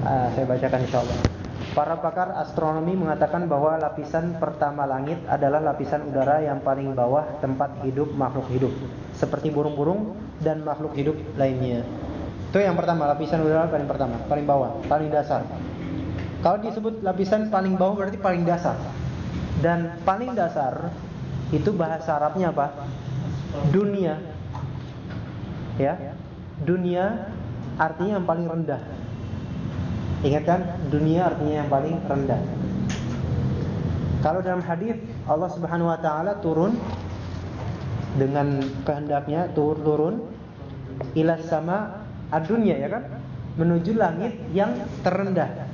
Uh, saya bacakan insya Allah. Para pakar astronomi mengatakan bahwa lapisan pertama langit adalah lapisan udara yang paling bawah tempat hidup makhluk hidup, seperti burung-burung dan makhluk hidup lainnya. Itu yang pertama, lapisan udara paling pertama, paling bawah, paling dasar. Kalau disebut lapisan paling bawah berarti paling dasar. Dan paling dasar itu bahasa Arabnya apa? Dunia. Ya. Dunia artinya yang paling rendah. Ingat kan? Dunia artinya yang paling rendah. Kalau dalam hadis Allah Subhanahu wa taala turun dengan kehendaknya turun turun ilas sama adunya ya kan menuju langit yang terendah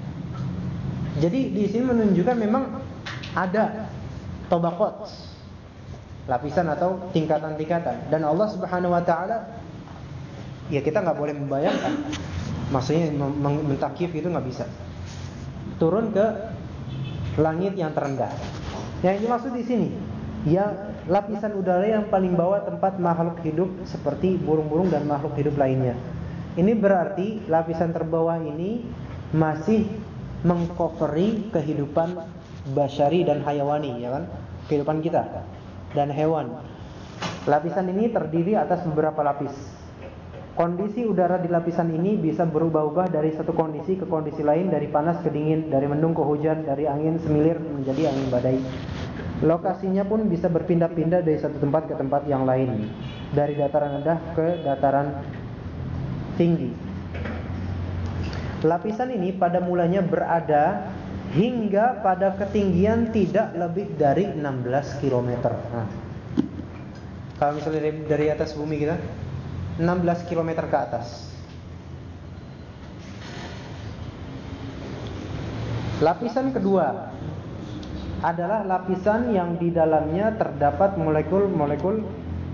jadi di sini menunjukkan memang ada tobakot, lapisan atau tingkatan-tingkatan. Dan Allah Subhanahu Wa Taala, ya kita nggak boleh membayangkan, maksudnya mentakif itu nggak bisa. Turun ke langit yang terendah. Yang dimaksud di sini, ya lapisan udara yang paling bawah tempat makhluk hidup seperti burung-burung dan makhluk hidup lainnya. Ini berarti lapisan terbawah ini masih mengcoveri kehidupan basyari dan hayawani ya kan kehidupan kita dan hewan lapisan ini terdiri atas beberapa lapis kondisi udara di lapisan ini bisa berubah-ubah dari satu kondisi ke kondisi lain dari panas ke dingin dari mendung ke hujan dari angin semilir menjadi angin badai lokasinya pun bisa berpindah-pindah dari satu tempat ke tempat yang lain dari dataran rendah ke dataran tinggi Lapisan ini pada mulanya berada hingga pada ketinggian tidak lebih dari 16 km. Nah, kalau misalnya dari, dari atas bumi kita 16 km ke atas. Lapisan kedua adalah lapisan yang di dalamnya terdapat molekul-molekul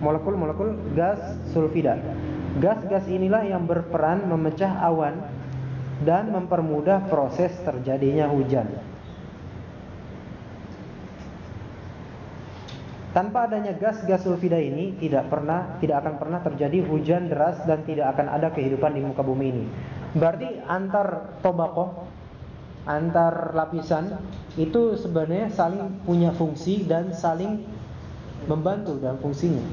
molekul-molekul gas sulfida. Gas-gas inilah yang berperan memecah awan dan mempermudah proses terjadinya hujan. Tanpa adanya gas-gas sulfida ini tidak pernah tidak akan pernah terjadi hujan deras dan tidak akan ada kehidupan di muka bumi ini. Berarti antar tobako antar lapisan itu sebenarnya saling punya fungsi dan saling membantu dalam fungsinya.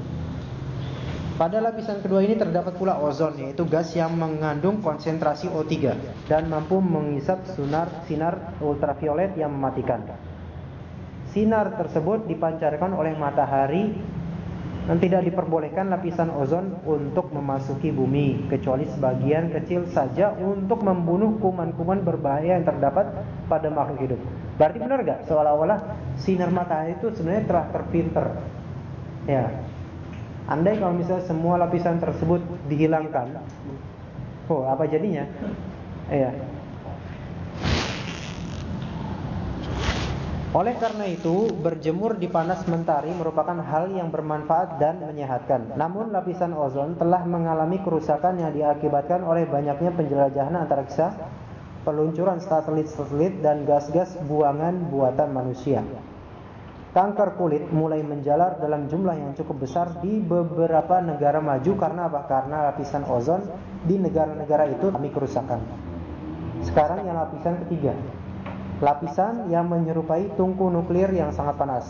Pada lapisan kedua ini terdapat pula ozon yaitu gas yang mengandung konsentrasi O3 dan mampu mengisap sinar sinar ultraviolet yang mematikan. Sinar tersebut dipancarkan oleh matahari dan tidak diperbolehkan lapisan ozon untuk memasuki bumi kecuali sebagian kecil saja untuk membunuh kuman-kuman berbahaya yang terdapat pada makhluk hidup. Berarti benar gak? Seolah-olah sinar matahari itu sebenarnya telah terfilter. Ya, Andai kalau misalnya semua lapisan tersebut dihilangkan, oh apa jadinya? Iya. Oleh karena itu, berjemur di panas mentari merupakan hal yang bermanfaat dan menyehatkan. Namun, lapisan ozon telah mengalami kerusakan yang diakibatkan oleh banyaknya penjelajahan antariksa, peluncuran satelit-satelit, dan gas-gas buangan buatan manusia. Kanker kulit mulai menjalar dalam jumlah yang cukup besar di beberapa negara maju karena apa? Karena lapisan ozon di negara-negara itu alami kerusakan. Sekarang yang lapisan ketiga, lapisan yang menyerupai tungku nuklir yang sangat panas.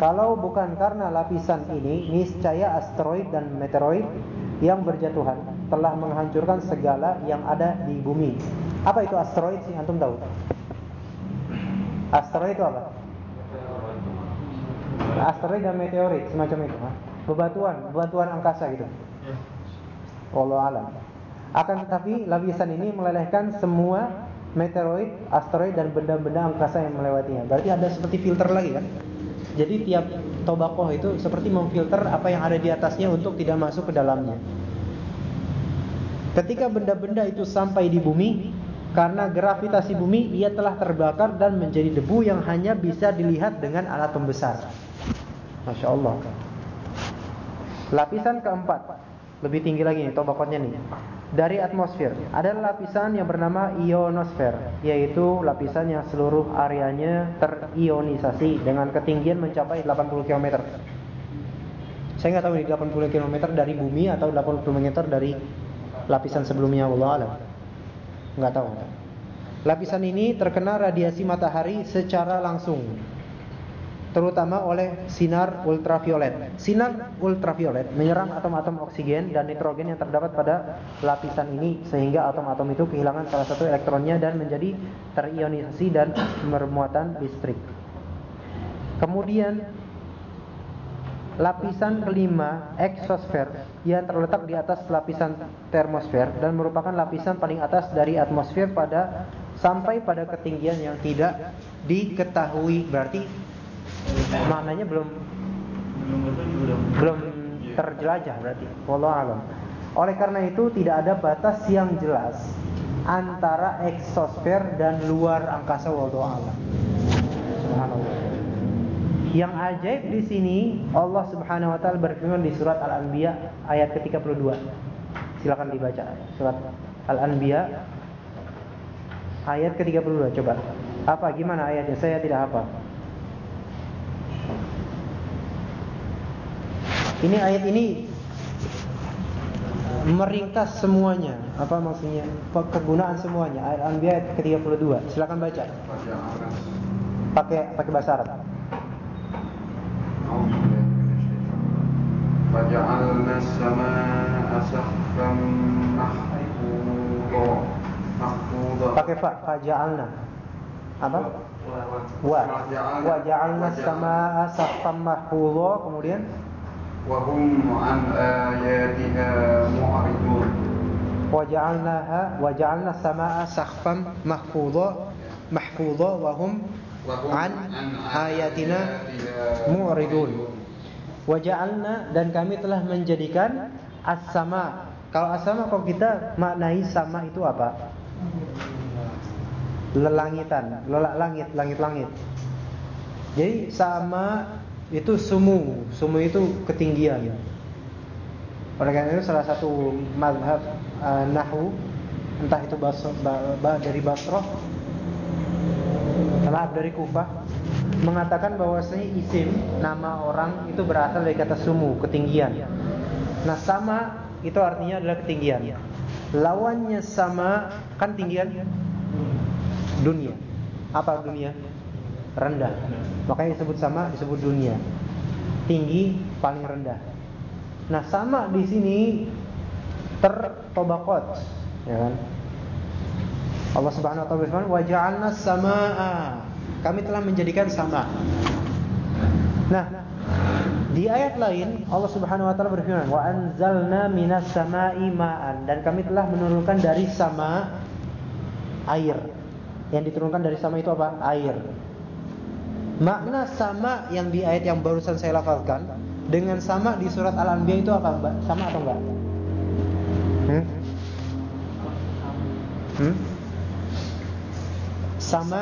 Kalau bukan karena lapisan ini, niscaya asteroid dan meteoroid yang berjatuhan telah menghancurkan segala yang ada di bumi. Apa itu asteroid sih antum tahu? Asteroid itu apa? Asteroid dan meteorit semacam itu, bebatuan, bebatuan angkasa gitu. Allah alam. Akan tetapi lapisan ini melelehkan semua meteoroid, asteroid dan benda-benda angkasa yang melewatinya. Berarti ada seperti filter lagi kan? Jadi tiap tobakoh itu seperti memfilter apa yang ada di atasnya untuk tidak masuk ke dalamnya. Ketika benda-benda itu sampai di bumi, karena gravitasi bumi ia telah terbakar dan menjadi debu yang hanya bisa dilihat dengan alat pembesar. Masya Allah. Lapisan keempat, lebih tinggi lagi nih tobakotnya nih dari atmosfer. Ada lapisan yang bernama ionosfer, yaitu lapisan yang seluruh areanya terionisasi dengan ketinggian mencapai 80 km. Saya nggak tahu ini 80 km dari bumi atau 80 km dari lapisan sebelumnya Allah alam. Nggak tahu. Lapisan ini terkena radiasi matahari secara langsung terutama oleh sinar ultraviolet. Sinar ultraviolet menyerang atom-atom oksigen dan nitrogen yang terdapat pada lapisan ini sehingga atom-atom itu kehilangan salah satu elektronnya dan menjadi terionisasi dan bermuatan listrik. Kemudian lapisan kelima eksosfer yang terletak di atas lapisan termosfer dan merupakan lapisan paling atas dari atmosfer pada sampai pada ketinggian yang tidak diketahui berarti maknanya belum belum terjelajah berarti. Wallahu alam. Oleh karena itu tidak ada batas yang jelas antara eksosfer dan luar angkasa wallahu alam. Subhanallah. Yang ajaib di sini Allah Subhanahu wa taala berfirman di surat Al-Anbiya ayat ke-32. Silakan dibaca surat Al-Anbiya ayat ke-32 coba. Apa gimana ayatnya? Saya tidak hafal. Ini ayat ini meringkas semuanya. Apa maksudnya? Kegunaan semuanya. Ayat Anbiya ayat ke-32. Silakan baca. Pakai pakai bahasa Arab. Faja'alna as-samaa'a saqfan mahfudha. Pakai fa, faja'alna. Apa? Wa. Wa ja'alna as-samaa'a saqfan. Kemudian وهم عن آياتها معرضون وجعلناها وجعلنا السماء سقفا محفوظا محفوظا وهم عن آياتنا معرضون وجعلنا dan kami telah menjadikan as-sama kalau as-sama kalau kita maknai sama itu apa lelangitan lelak langit langit-langit jadi sama itu sumu, sumu itu ketinggian. Oleh karena itu salah satu madhab uh, nahu entah itu basro, ba, ba, dari Basroh maaf dari Kufah mengatakan bahwasanya isim nama orang itu berasal dari kata sumu ketinggian. Nah sama itu artinya adalah ketinggian. Lawannya sama kan tinggian dunia. Apa dunia? Rendah. Makanya disebut sama disebut dunia. Tinggi paling rendah. Nah, sama di sini tertobakot, ya kan? Allah Subhanahu wa taala berfirman, "Wa ja'alna samaa." Kami telah menjadikan sama. Nah, di ayat lain Allah Subhanahu wa taala berfirman, "Wa anzalna minas samaa'i ma'an." Dan kami telah menurunkan dari sama air. Yang diturunkan dari sama itu apa? Air. Makna sama yang di ayat yang barusan saya lafalkan dengan sama di surat Al-Anbiya itu apa, Mbak? Sama atau enggak? Hmm? Hmm? Sama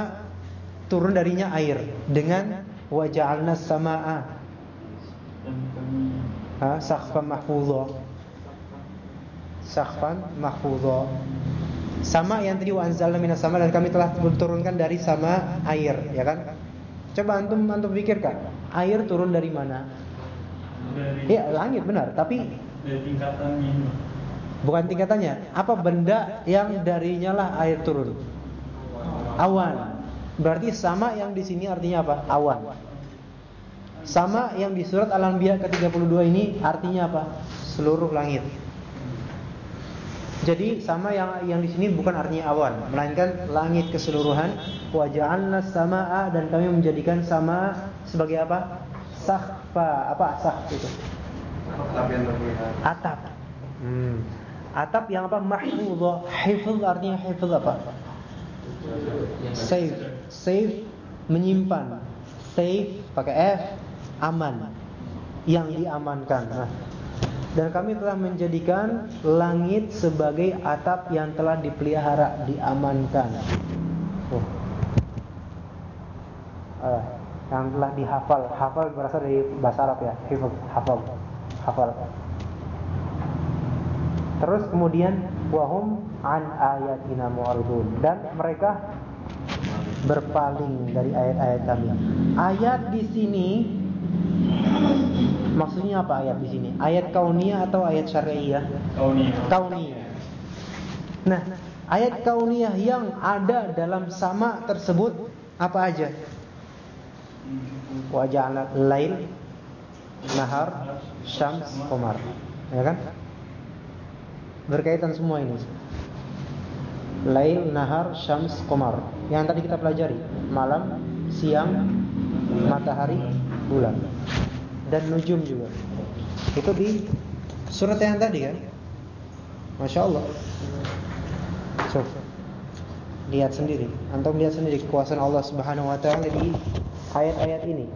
turun darinya air dengan waja'alna samaa ha saqfan mahfudha saqfan mahfudha sama yang tadi wa anzalna minas sama dan kami telah turunkan dari sama air ya kan coba antum antum pikirkan air turun dari mana? Dari ya langit benar tapi dari tingkatannya bukan tingkatannya. Apa benda yang darinya lah air turun? Awan. Berarti sama yang di sini artinya apa? Awan. Sama yang di surat Al-Anbiya ke-32 ini artinya apa? Seluruh langit. Jadi sama yang yang di sini bukan artinya awan, melainkan langit keseluruhan. Wa ja'alna samaa dan kami menjadikan sama sebagai apa? Sahfa. Apa sah itu? Tapi yang terlihat Atap. Hmm. Atap yang apa? Mahfudhah. Hifz artinya hifz apa? Safe. Safe menyimpan. Safe pakai F aman. Yang diamankan. Nah, dan kami telah menjadikan langit sebagai atap yang telah dipelihara, diamankan. Oh. Ah, yang telah dihafal. Hafal berasal dari bahasa Arab ya, hifz, hafal. Hafal. Terus kemudian wahum an ayatina mu'ridun dan mereka berpaling dari ayat-ayat kami. Ayat di sini maksudnya apa ayat di sini? Ayat kauniyah atau ayat syariah? kauni Kauniyah. Nah, ayat kauniyah yang ada dalam sama tersebut apa aja? Wa ja'alna lail nahar syams qamar. Ya kan? Berkaitan semua ini. Lail, nahar, syams, qamar. Yang tadi kita pelajari, malam, siang, matahari, bulan. Dan nujum juga. Itu di surat yang tadi kan? Masya Allah. So, lihat sendiri. Antum lihat sendiri kekuasaan Allah Subhanahu wa taala di ayat-ayat ini.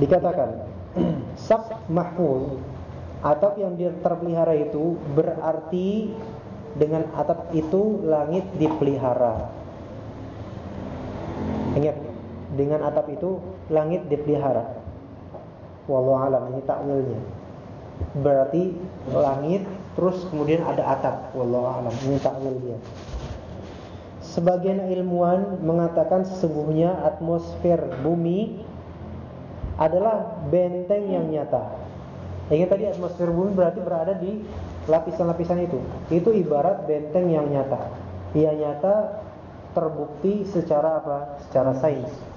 Dikatakan sak mahfuz atap yang terpelihara itu berarti dengan atap itu langit dipelihara. Ingat, dengan atap itu langit dipelihara. Wallahu alam ini takwilnya. Berarti langit terus kemudian ada atap. Wallahu alam ini takwil dia. Sebagian ilmuwan mengatakan sesungguhnya atmosfer bumi adalah benteng yang nyata. Ingat tadi atmosfer bumi berarti berada di lapisan-lapisan itu. Itu ibarat benteng yang nyata. Ia nyata terbukti secara apa? Secara sains.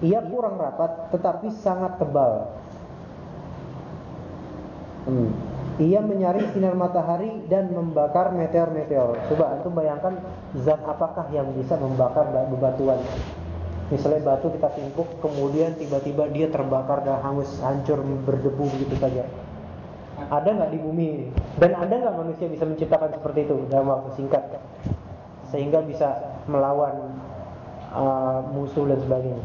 Ia kurang rapat tetapi sangat tebal. Hmm. Ia menyaring sinar matahari dan membakar meteor-meteor. Coba antum bayangkan zat apakah yang bisa membakar bebatuan? Misalnya batu kita timpuk, kemudian tiba-tiba dia terbakar dan hangus, hancur, berdebu begitu saja. Ada nggak di bumi? Dan ada nggak manusia bisa menciptakan seperti itu dalam waktu singkat, sehingga bisa melawan uh, musuh dan sebagainya?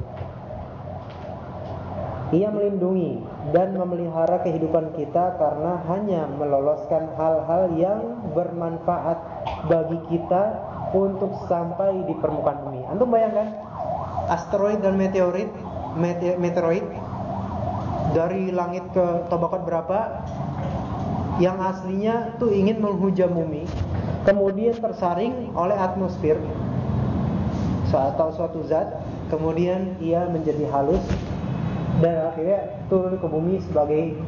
Ia melindungi dan memelihara kehidupan kita karena hanya meloloskan hal-hal yang bermanfaat bagi kita untuk sampai di permukaan bumi. Antum bayangkan asteroid dan meteorit, mete- meteoroid dari langit ke tobakat berapa yang aslinya tuh ingin menghujam bumi, kemudian tersaring oleh atmosfer atau suatu zat, kemudian ia menjadi halus dan akhirnya turun ke bumi sebagai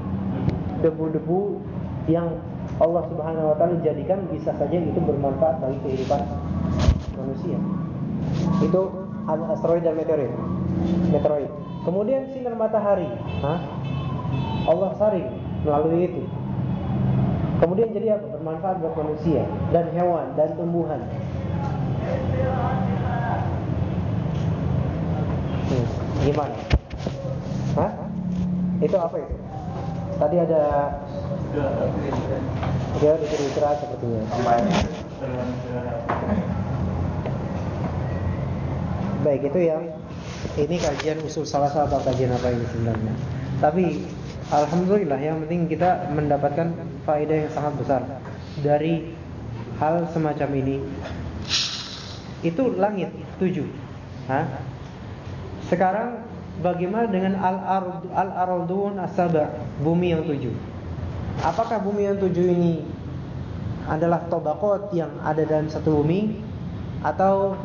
debu-debu yang Allah Subhanahu wa taala jadikan bisa saja itu bermanfaat bagi kehidupan manusia. Itu asteroid dan meteorit. Meteoroid. Kemudian sinar matahari, Hah? Allah saring melalui itu. Kemudian jadi apa? Bermanfaat buat manusia dan hewan dan tumbuhan. Hmm, gimana? Itu apa itu? Tadi ada dia disuruh istirahat sepertinya. Baik itu yang ini kajian usul salah satu kajian apa ini sebenarnya. Tapi alhamdulillah yang penting kita mendapatkan faedah yang sangat besar dari hal semacam ini. Itu langit tujuh. Hah? Sekarang bagaimana dengan al-ard al-ardun as-saba, bumi yang tujuh? Apakah bumi yang tujuh ini adalah tobakot yang ada dalam satu bumi atau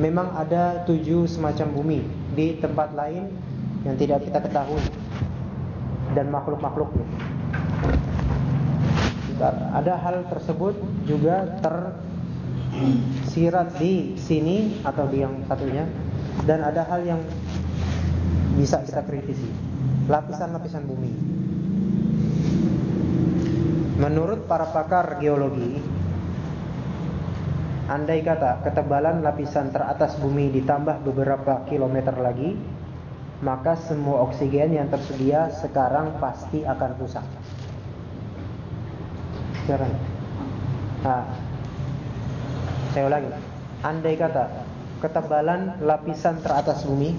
memang ada tujuh semacam bumi di tempat lain yang tidak kita ketahui dan makhluk-makhluknya. Ada hal tersebut juga tersirat di sini atau di yang satunya dan ada hal yang bisa kita kritisi. Lapisan-lapisan bumi. Menurut para pakar geologi, andai kata ketebalan lapisan teratas bumi ditambah beberapa kilometer lagi, maka semua oksigen yang tersedia sekarang pasti akan rusak. Sekarang. Nah, saya ulangi. Andai kata ketebalan lapisan teratas bumi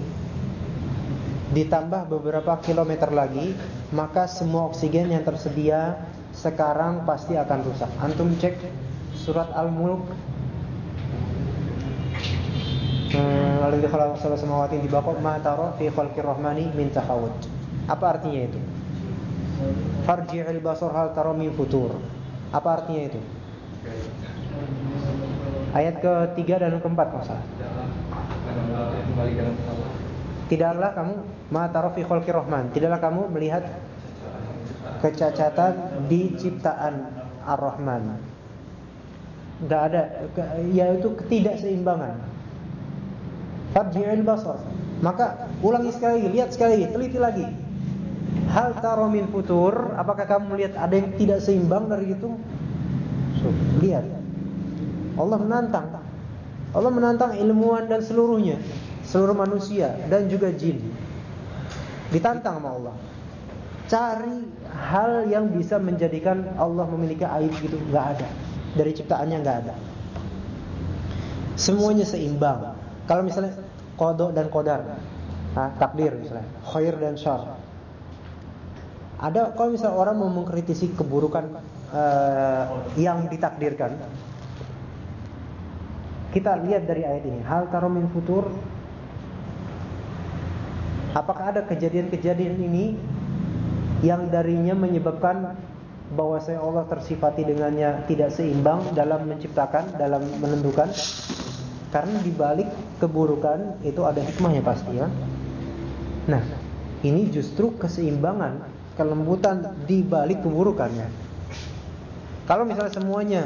ditambah beberapa kilometer lagi, maka semua oksigen yang tersedia sekarang pasti akan rusak. Antum cek surat Al-Mulk Alladzi khalaqa sab'a samawati tibaqa ma tara fi khalqir rahmani min tafawut. Apa artinya itu? Farji'il basar hal tara min futur. Apa artinya itu? Ayat ketiga dan keempat masalah. Tidaklah kamu ma tara fi khalqir rahman. Tidaklah kamu melihat kecacatan di ciptaan Ar-Rahman. Enggak ada yaitu ketidakseimbangan. Farji'il basar. Maka ulangi sekali lagi, lihat sekali lagi, teliti lagi. Hal taro min futur, apakah kamu melihat ada yang tidak seimbang dari itu? So, lihat. Allah menantang. Allah menantang ilmuwan dan seluruhnya, seluruh manusia dan juga jin. Ditantang sama Allah. Cari hal yang bisa menjadikan Allah memiliki aib gitu, nggak ada. Dari ciptaannya nggak ada. Semuanya seimbang. Kalau misalnya kodok dan kodar, nah, takdir misalnya, khair dan syar. Ada kalau misalnya orang mau mengkritisi keburukan uh, yang ditakdirkan, kita lihat dari ayat ini. Hal taromin futur. Apakah ada kejadian-kejadian ini yang darinya menyebabkan bahwa saya Allah tersifati dengannya tidak seimbang dalam menciptakan, dalam menentukan? Karena di balik keburukan itu ada hikmahnya pasti ya. Nah, ini justru keseimbangan, kelembutan di balik keburukannya. Kalau misalnya semuanya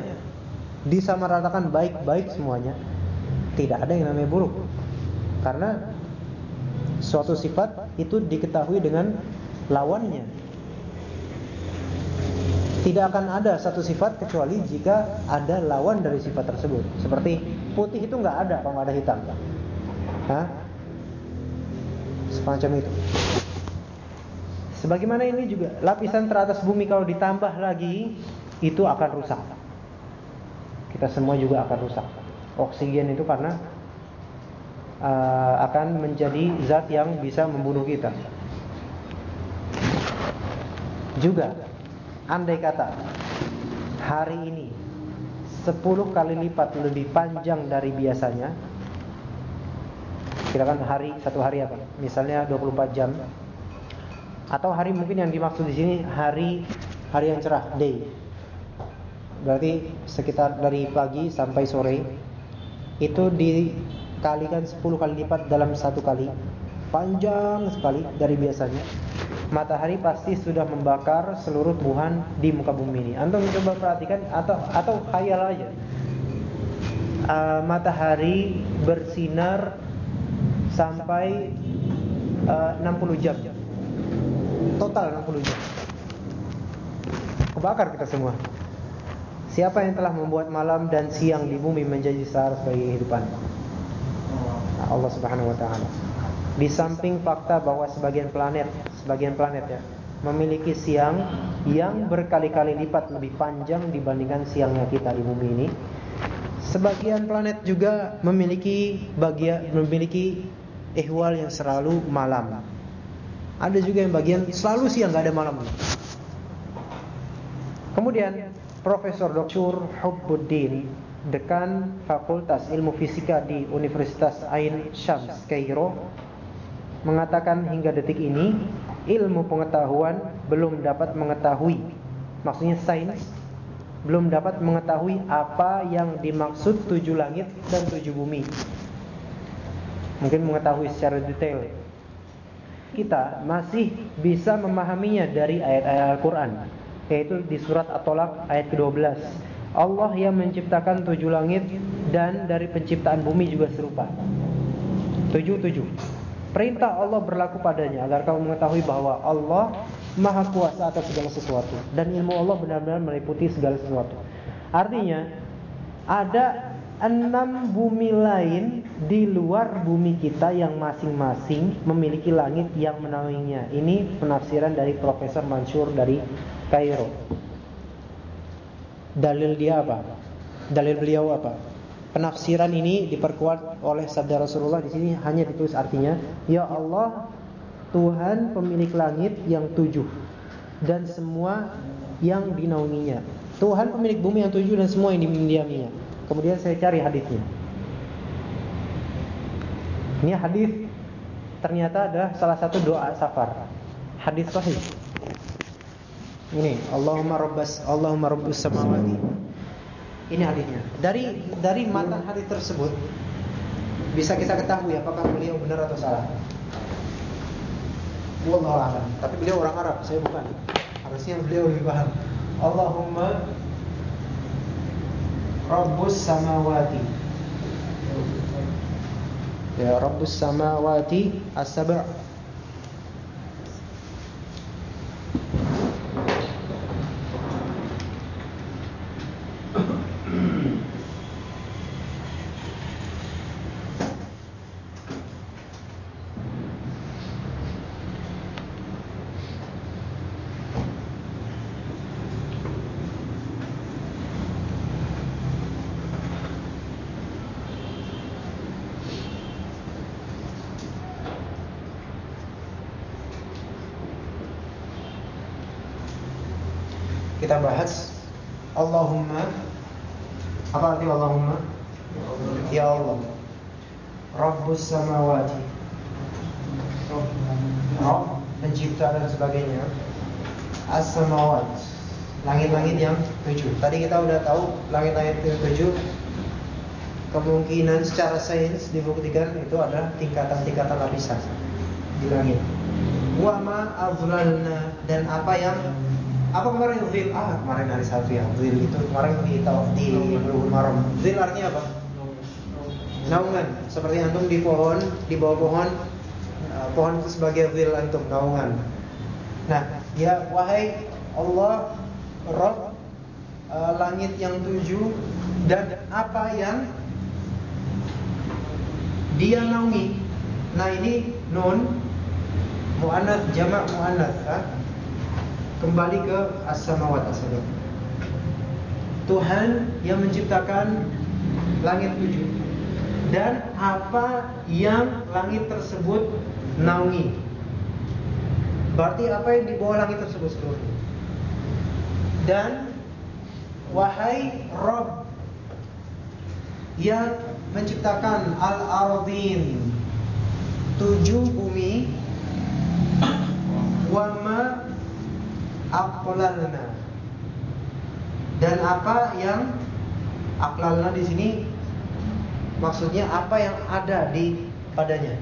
disamaratakan baik-baik semuanya, tidak ada yang namanya buruk. Karena suatu sifat itu diketahui dengan lawannya. Tidak akan ada satu sifat kecuali jika ada lawan dari sifat tersebut. Seperti putih itu nggak ada kalau ada hitam. Hah? Semacam itu. Sebagaimana ini juga lapisan teratas bumi kalau ditambah lagi itu akan rusak. Kita semua juga akan rusak. Oksigen itu karena uh, akan menjadi zat yang bisa membunuh kita. Juga Andai kata hari ini 10 kali lipat lebih panjang dari biasanya Kirakan hari, satu hari apa? Misalnya 24 jam Atau hari mungkin yang dimaksud di sini hari hari yang cerah, day Berarti sekitar dari pagi sampai sore Itu dikalikan 10 kali lipat dalam satu kali Panjang sekali dari biasanya matahari pasti sudah membakar seluruh Tuhan di muka bumi ini. Antum coba perhatikan atau atau khayal aja. Uh, matahari bersinar sampai uh, 60 jam. Total 60 jam. Kebakar kita semua. Siapa yang telah membuat malam dan siang di bumi menjadi sehari sebagai kehidupan? Allah Subhanahu wa taala. Di samping fakta bahwa sebagian planet, sebagian planet ya, memiliki siang yang berkali-kali lipat lebih panjang dibandingkan siangnya kita di bumi ini. Sebagian planet juga memiliki bagian memiliki ehwal yang selalu malam. Ada juga yang bagian selalu siang nggak ada malam. Kemudian Profesor Dr. Hubbuddin dekan Fakultas Ilmu Fisika di Universitas Ain Shams Kairo mengatakan hingga detik ini ilmu pengetahuan belum dapat mengetahui maksudnya sains belum dapat mengetahui apa yang dimaksud tujuh langit dan tujuh bumi. Mungkin mengetahui secara detail. Kita masih bisa memahaminya dari ayat-ayat Al-Quran Yaitu di surat At-Tolak ayat ke-12 Allah yang menciptakan tujuh langit Dan dari penciptaan bumi juga serupa Tujuh-tujuh Perintah Allah berlaku padanya Agar kamu mengetahui bahwa Allah Maha kuasa atas segala sesuatu Dan ilmu Allah benar-benar meliputi segala sesuatu Artinya Ada enam bumi lain di luar bumi kita yang masing-masing memiliki langit yang menaunginya. Ini penafsiran dari Profesor Mansur dari Kairo. Dalil dia apa? Dalil beliau apa? Penafsiran ini diperkuat oleh sabda Rasulullah di sini hanya ditulis artinya, Ya Allah, Tuhan pemilik langit yang tujuh dan semua yang dinaunginya. Tuhan pemilik bumi yang tujuh dan semua yang didiaminya. Kemudian saya cari hadisnya. Ini hadis ternyata adalah salah satu doa safar. Hadis sahih. Ini Allahumma rabbas Allahumma rabbus samawati. Ini hadisnya. Dari dari matan tersebut bisa kita ketahui apakah beliau benar atau salah. Wallahu a'lam. Tapi beliau orang Arab, saya bukan. Harusnya beliau lebih paham. Allahumma Rabbus samawati Ya Rabbus samawati as-sab' bahas. Allahumma apa arti Allahumma? Ya Allah. Rabbus samawati. Rabb pencipta dan sebagainya. As-samawat. Langit-langit yang tujuh. Tadi kita udah tahu langit-langit yang tujuh. Kemungkinan secara sains dibuktikan itu ada tingkatan-tingkatan lapisan di langit. Wa ma dan apa yang apa kemarin zil? Ah, kemarin hari Sabtu ya. Zil itu kemarin di di Bulughul Maram. Zil artinya apa? Naungan. Seperti antum di pohon, di bawah pohon, uh, pohon itu sebagai zil antum, naungan. Nah, ya wahai Allah, Rob uh, langit yang tujuh dan apa yang dia naungi. Nah, ini nun muannats jamak muannats, kembali ke as-samawat as Tuhan yang menciptakan langit tujuh dan apa yang langit tersebut naungi. Berarti apa yang di bawah langit tersebut seluruhnya. Dan wahai Rob yang menciptakan al-ardin tujuh bumi wama aqlalna. Dan apa yang aqlalna di sini maksudnya apa yang ada di padanya.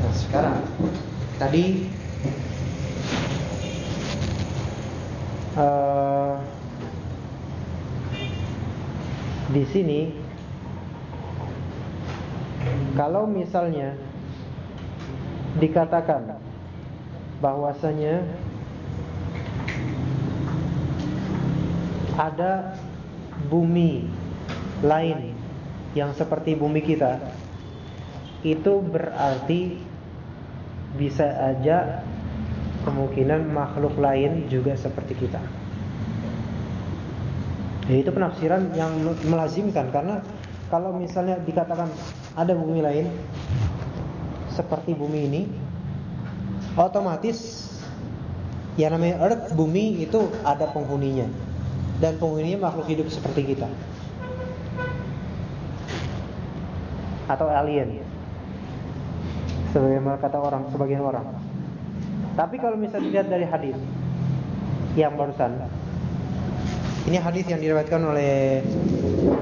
Nah, sekarang tadi uh, di sini kalau misalnya dikatakan bahwasanya ada bumi lain yang seperti bumi kita itu berarti bisa aja kemungkinan makhluk lain juga seperti kita. Ya, itu penafsiran yang melazimkan karena kalau misalnya dikatakan ada bumi lain seperti bumi ini otomatis yang namanya earth bumi itu ada penghuninya dan penghuninya makhluk hidup seperti kita. Atau alien. Sebagaimana kata orang, sebagian orang. Tapi kalau misalnya dilihat dari hadis yang barusan, ini hadis yang diriwayatkan oleh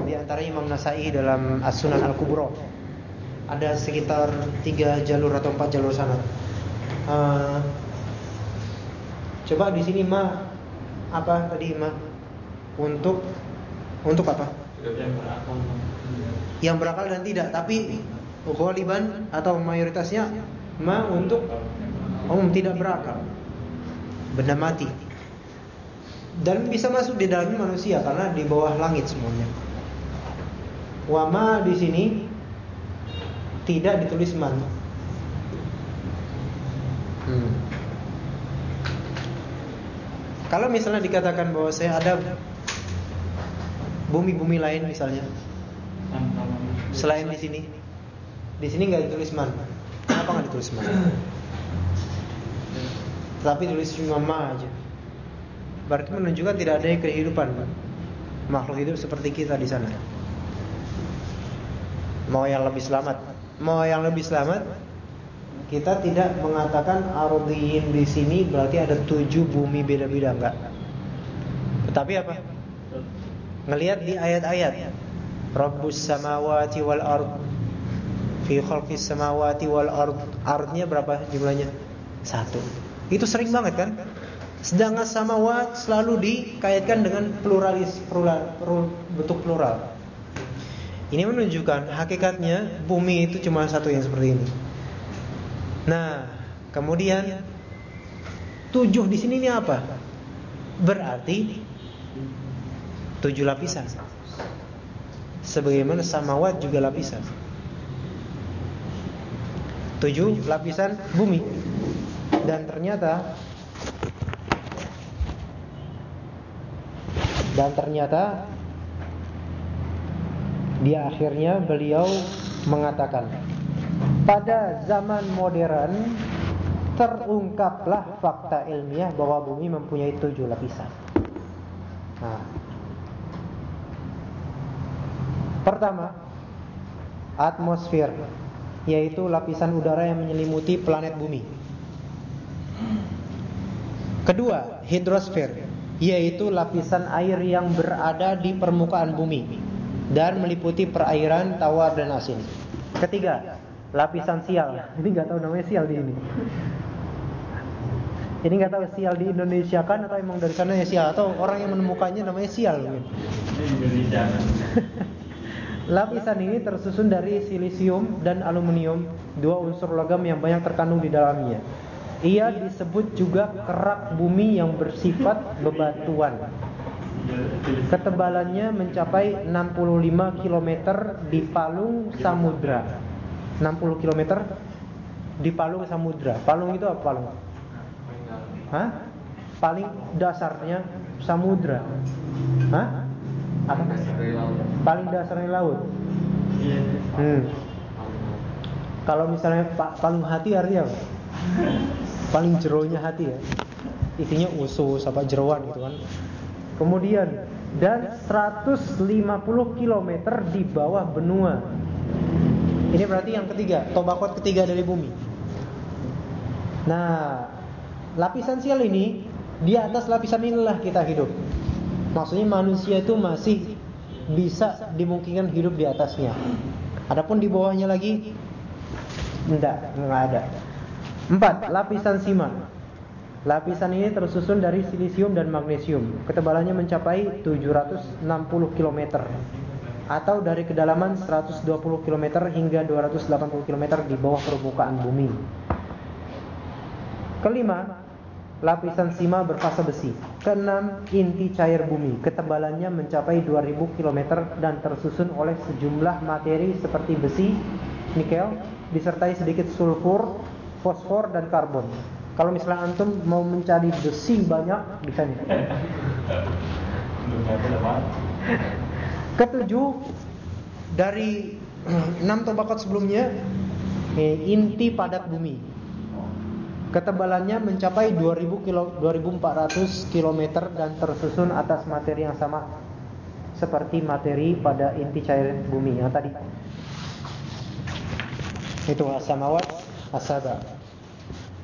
di antara Imam Nasai dalam As-Sunan Al-Kubra. Ada sekitar tiga jalur atau empat jalur sana. Uh, coba di sini ma apa tadi ma untuk untuk apa? Yang berakal. Yang berakal dan tidak, tapi ghaliban atau mayoritasnya ma untuk umum tidak berakal. Benda mati. Dan bisa masuk di dalamnya manusia karena di bawah langit semuanya. Wama di sini tidak ditulis man. Hmm. Kalau misalnya dikatakan bahwa saya ada bumi-bumi lain misalnya, selain di sini, di sini nggak ditulis man. Kenapa nggak ditulis man? Tapi tulis cuma ma aja. Berarti menunjukkan tidak ada kehidupan makhluk hidup seperti kita di sana. Mau yang lebih selamat, mau yang lebih selamat, kita tidak mengatakan ardiin di sini berarti ada tujuh bumi beda-beda enggak. Tetapi apa? Ngelihat di ayat-ayat. Rabbus samawati wal ard fi khalqis samawati wal ard. Ardnya berapa jumlahnya? Satu. Itu sering banget kan? Sedangkan samawat selalu dikaitkan dengan pluralis, plural, plural, bentuk plural. Ini menunjukkan hakikatnya bumi itu cuma satu yang seperti ini. Nah, kemudian tujuh di sini ini apa? Berarti tujuh lapisan. Sebagaimana samawat juga lapisan. Tujuh lapisan bumi. Dan ternyata dan ternyata di akhirnya beliau mengatakan pada zaman modern terungkaplah fakta ilmiah bahwa bumi mempunyai tujuh lapisan. Nah. Pertama, atmosfer, yaitu lapisan udara yang menyelimuti planet bumi. Kedua, hidrosfer, yaitu lapisan air yang berada di permukaan bumi dan meliputi perairan tawar dan asin. Ketiga, lapisan sial. Ini nggak tahu namanya sial di ini. Ini nggak tahu sial di Indonesia kan atau emang dari sana ya sial atau orang yang menemukannya namanya sial mungkin. Indonesia. Lapisan ini tersusun dari silisium dan aluminium, dua unsur logam yang banyak terkandung di dalamnya. Ia disebut juga kerak bumi yang bersifat bebatuan. Ketebalannya mencapai 65 km di palung samudra. 60 km di palung samudra. Palung itu apa palung? Hah? Paling dasarnya samudra. Hah? Apa? Paling dasarnya laut. Hmm. Kalau misalnya palung hati artinya apa? Paling jeronya hati ya. Isinya usus apa jeroan gitu kan. Kemudian dan 150 km di bawah benua. Ini berarti yang ketiga, tobakot ketiga dari bumi. Nah, lapisan sial ini di atas lapisan inilah kita hidup. Maksudnya manusia itu masih bisa dimungkinkan hidup di atasnya. Adapun di bawahnya lagi enggak, enggak ada. Empat, lapisan sima. Lapisan ini tersusun dari silisium dan magnesium. Ketebalannya mencapai 760 km atau dari kedalaman 120 km hingga 280 km di bawah permukaan bumi. Kelima, lapisan sima berfasa besi. Keenam, inti cair bumi. Ketebalannya mencapai 2000 km dan tersusun oleh sejumlah materi seperti besi, nikel, disertai sedikit sulfur, fosfor dan karbon. Kalau misalnya antum mau mencari besi banyak bisa nih. Ketujuh dari enam tobakot sebelumnya inti padat bumi. Ketebalannya mencapai 2000 kilo, 2400 km dan tersusun atas materi yang sama seperti materi pada inti cair bumi yang tadi. Itu as-samawat as-saba.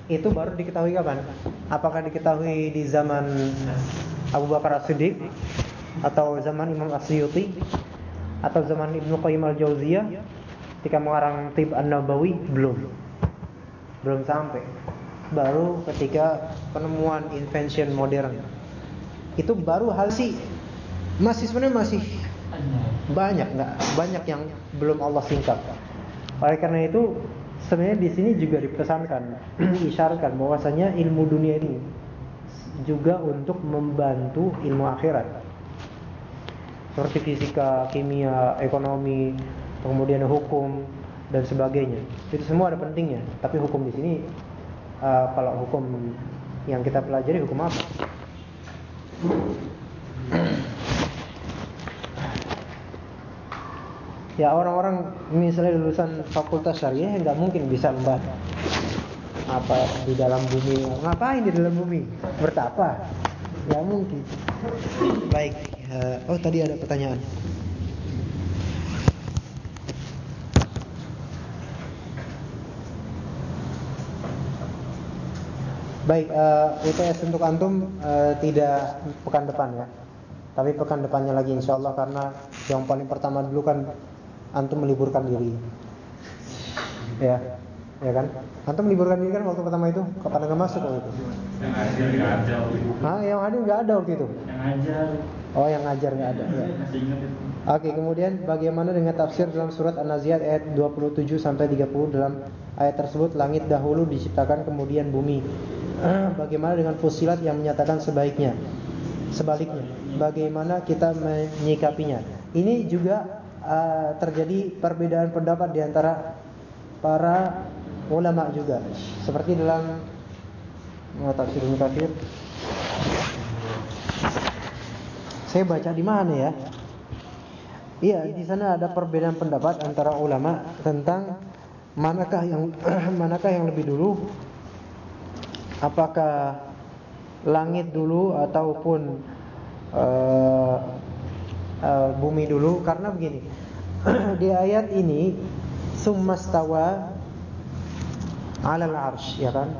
Itu baru diketahui kapan? Apakah diketahui di zaman Abu Bakar As-Siddiq atau zaman Imam As-Suyuti atau zaman Ibnu Qayyim Al-Jauziyah ketika mengarang Tib An-Nabawi belum. Belum sampai. Baru ketika penemuan invention modern. Itu baru hal sih masih sebenarnya masih banyak nggak banyak yang belum Allah singkat oleh karena itu sebenarnya di sini juga dipesankan isyaratkan bahwasanya ilmu dunia ini juga untuk membantu ilmu akhirat seperti fisika, kimia, ekonomi, kemudian hukum dan sebagainya. Itu semua ada pentingnya. Tapi hukum di sini uh, kalau hukum yang kita pelajari hukum apa? Ya orang-orang misalnya lulusan fakultas syariah nggak mungkin bisa membaca apa di dalam bumi. Ngapain di dalam bumi? Bertapa? Nggak mungkin. Baik. Uh, oh tadi ada pertanyaan. Baik, uh, eh, UTS untuk antum uh, tidak pekan depan ya. Tapi pekan depannya lagi insya Allah karena yang paling pertama dulu kan antum meliburkan diri. Ya, ya kan? Antum meliburkan diri kan waktu pertama itu kapan nggak masuk waktu itu? Yang ngajar nggak ada waktu itu. Hah, yang hadir nggak ada waktu itu? Yang. Oh, yang ngajar nggak ada. Ya. Oke, kemudian bagaimana dengan tafsir dalam surat An-Naziat ayat 27 sampai 30 dalam ayat tersebut langit dahulu diciptakan kemudian bumi. Bagaimana dengan fusilat yang menyatakan sebaiknya? Sebaliknya, bagaimana kita menyikapinya? Ini juga uh, terjadi perbedaan pendapat di antara para ulama juga. Seperti dalam tafsir Ibnu Saya baca di mana ya? Iya, di sana ada perbedaan pendapat antara ulama tentang manakah yang manakah yang lebih dulu? Apakah langit dulu ataupun uh, uh, bumi dulu? Karena begini di ayat ini summastawa alal arsh ya kan?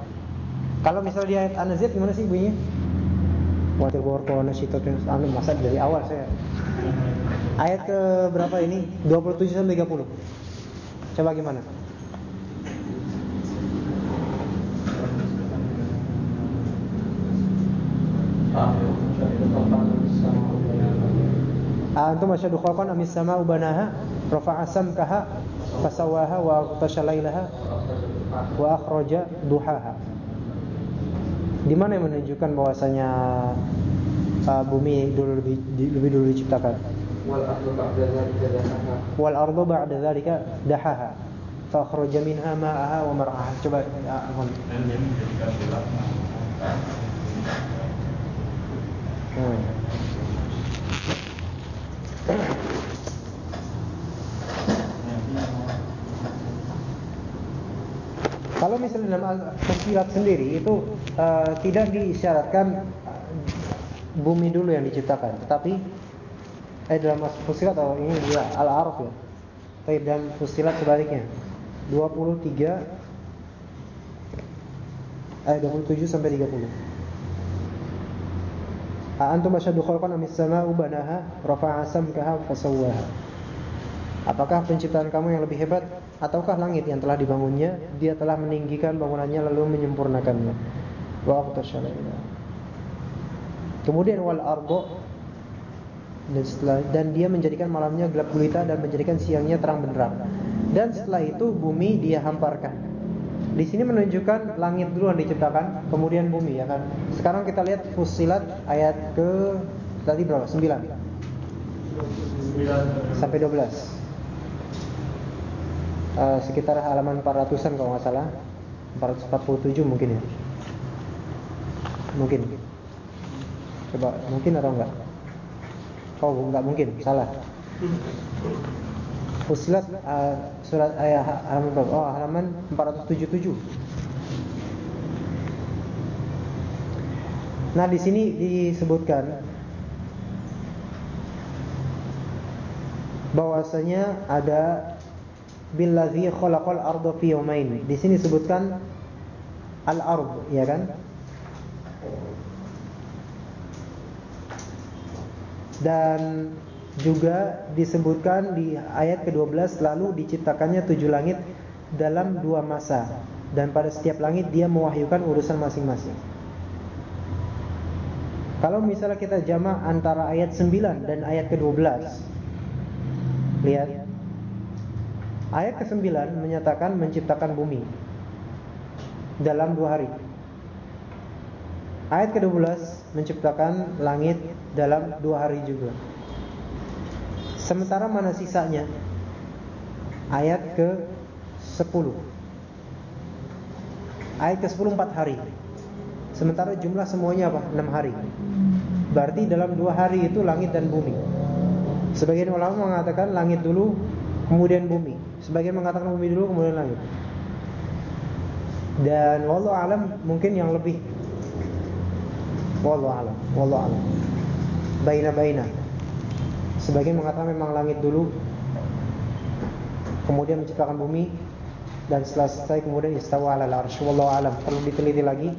Kalau misalnya di ayat An-Naziat gimana sih bunyinya Watil borkona sitotin anu masa dari awal saya. Ayat ke berapa ini? 27 sampai 30 coba gimana? Antum asyadu khalqan amis sama ubanaha rafa'a samkaha fasawaha wa aghtasha wa akhraja duhaha. Di mana yang menunjukkan bahwasanya uh, bumi dulu lebih di, lebih dulu diciptakan? Wal ardu ba'da dzalika dahaha. Fa akhraja minha ma'aha wa mar'aha. Coba ya, menjadikan gelap. Hmm. Kalau misalnya dalam Fusilat sendiri itu uh, tidak diisyaratkan uh, bumi dulu yang diciptakan, tetapi eh dalam Fusilat atau ini juga Al-Araf ya. Tapi dalam Fusilat sebaliknya. 23 ayat 27 sampai 30. Antum asyaddu khalqan amis sama'u banaha rafa'a samkaha fasawwaha. Apakah penciptaan kamu yang lebih hebat ataukah langit yang telah dibangunnya? Dia telah meninggikan bangunannya lalu menyempurnakannya. Wa Kemudian wal ardo dan setelah dan dia menjadikan malamnya gelap gulita dan menjadikan siangnya terang benderang. Dan setelah itu bumi dia hamparkan. Di sini menunjukkan langit dulu yang diciptakan, kemudian bumi ya kan. Sekarang kita lihat Fusilat ayat ke tadi berapa? 9. Sampai 12. Uh, sekitar halaman 400-an kalau nggak salah. 447 mungkin ya. Mungkin. Coba mungkin atau enggak? Oh, enggak mungkin, salah. Fusilat uh, surat ayat halaman berapa? Oh, halaman 477. Nah, di sini disebutkan bahwasanya ada billadzi khalaqal arda fi yawmain. Di sini disebutkan al-ard, ya kan? Dan juga disebutkan di ayat ke-12 lalu diciptakannya tujuh langit dalam dua masa dan pada setiap langit dia mewahyukan urusan masing-masing. Kalau misalnya kita jamak antara ayat 9 dan ayat ke-12 Lihat Ayat ke-9 menyatakan menciptakan bumi Dalam dua hari Ayat ke-12 menciptakan langit dalam dua hari juga Sementara mana sisanya Ayat ke-10 Ayat ke-10 empat hari Sementara jumlah semuanya apa? 6 hari. Berarti dalam dua hari itu langit dan bumi. Sebagian ulama mengatakan langit dulu, kemudian bumi. Sebagian mengatakan bumi dulu, kemudian langit. Dan wallahu alam mungkin yang lebih wallahu alam, wallahu alam. Baina-baina. Sebagian mengatakan memang langit dulu, kemudian menciptakan bumi dan setelah selesai kemudian istawa ala al-arsy wallahu alam. Perlu diteliti lagi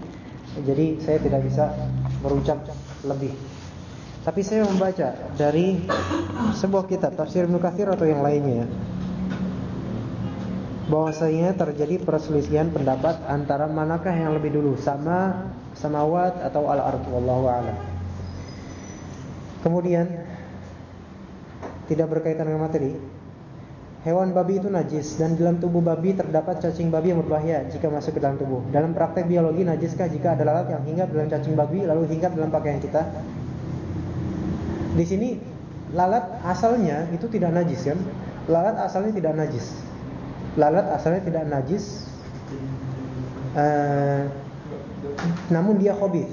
jadi saya tidak bisa berucap lebih. Tapi saya membaca dari sebuah kitab tafsir Ibnu Katsir atau yang lainnya bahwasanya terjadi perselisihan pendapat antara manakah yang lebih dulu sama samawat atau al-ard wallahu a'lam. Kemudian tidak berkaitan dengan materi Hewan babi itu najis dan dalam tubuh babi terdapat cacing babi yang berbahaya jika masuk ke dalam tubuh. Dalam praktek biologi najiskah jika ada lalat yang hinggap dalam cacing babi lalu hinggap dalam pakaian kita? Di sini lalat asalnya itu tidak najis kan? Lalat asalnya tidak najis. Lalat asalnya tidak najis. Uh, namun dia hobi.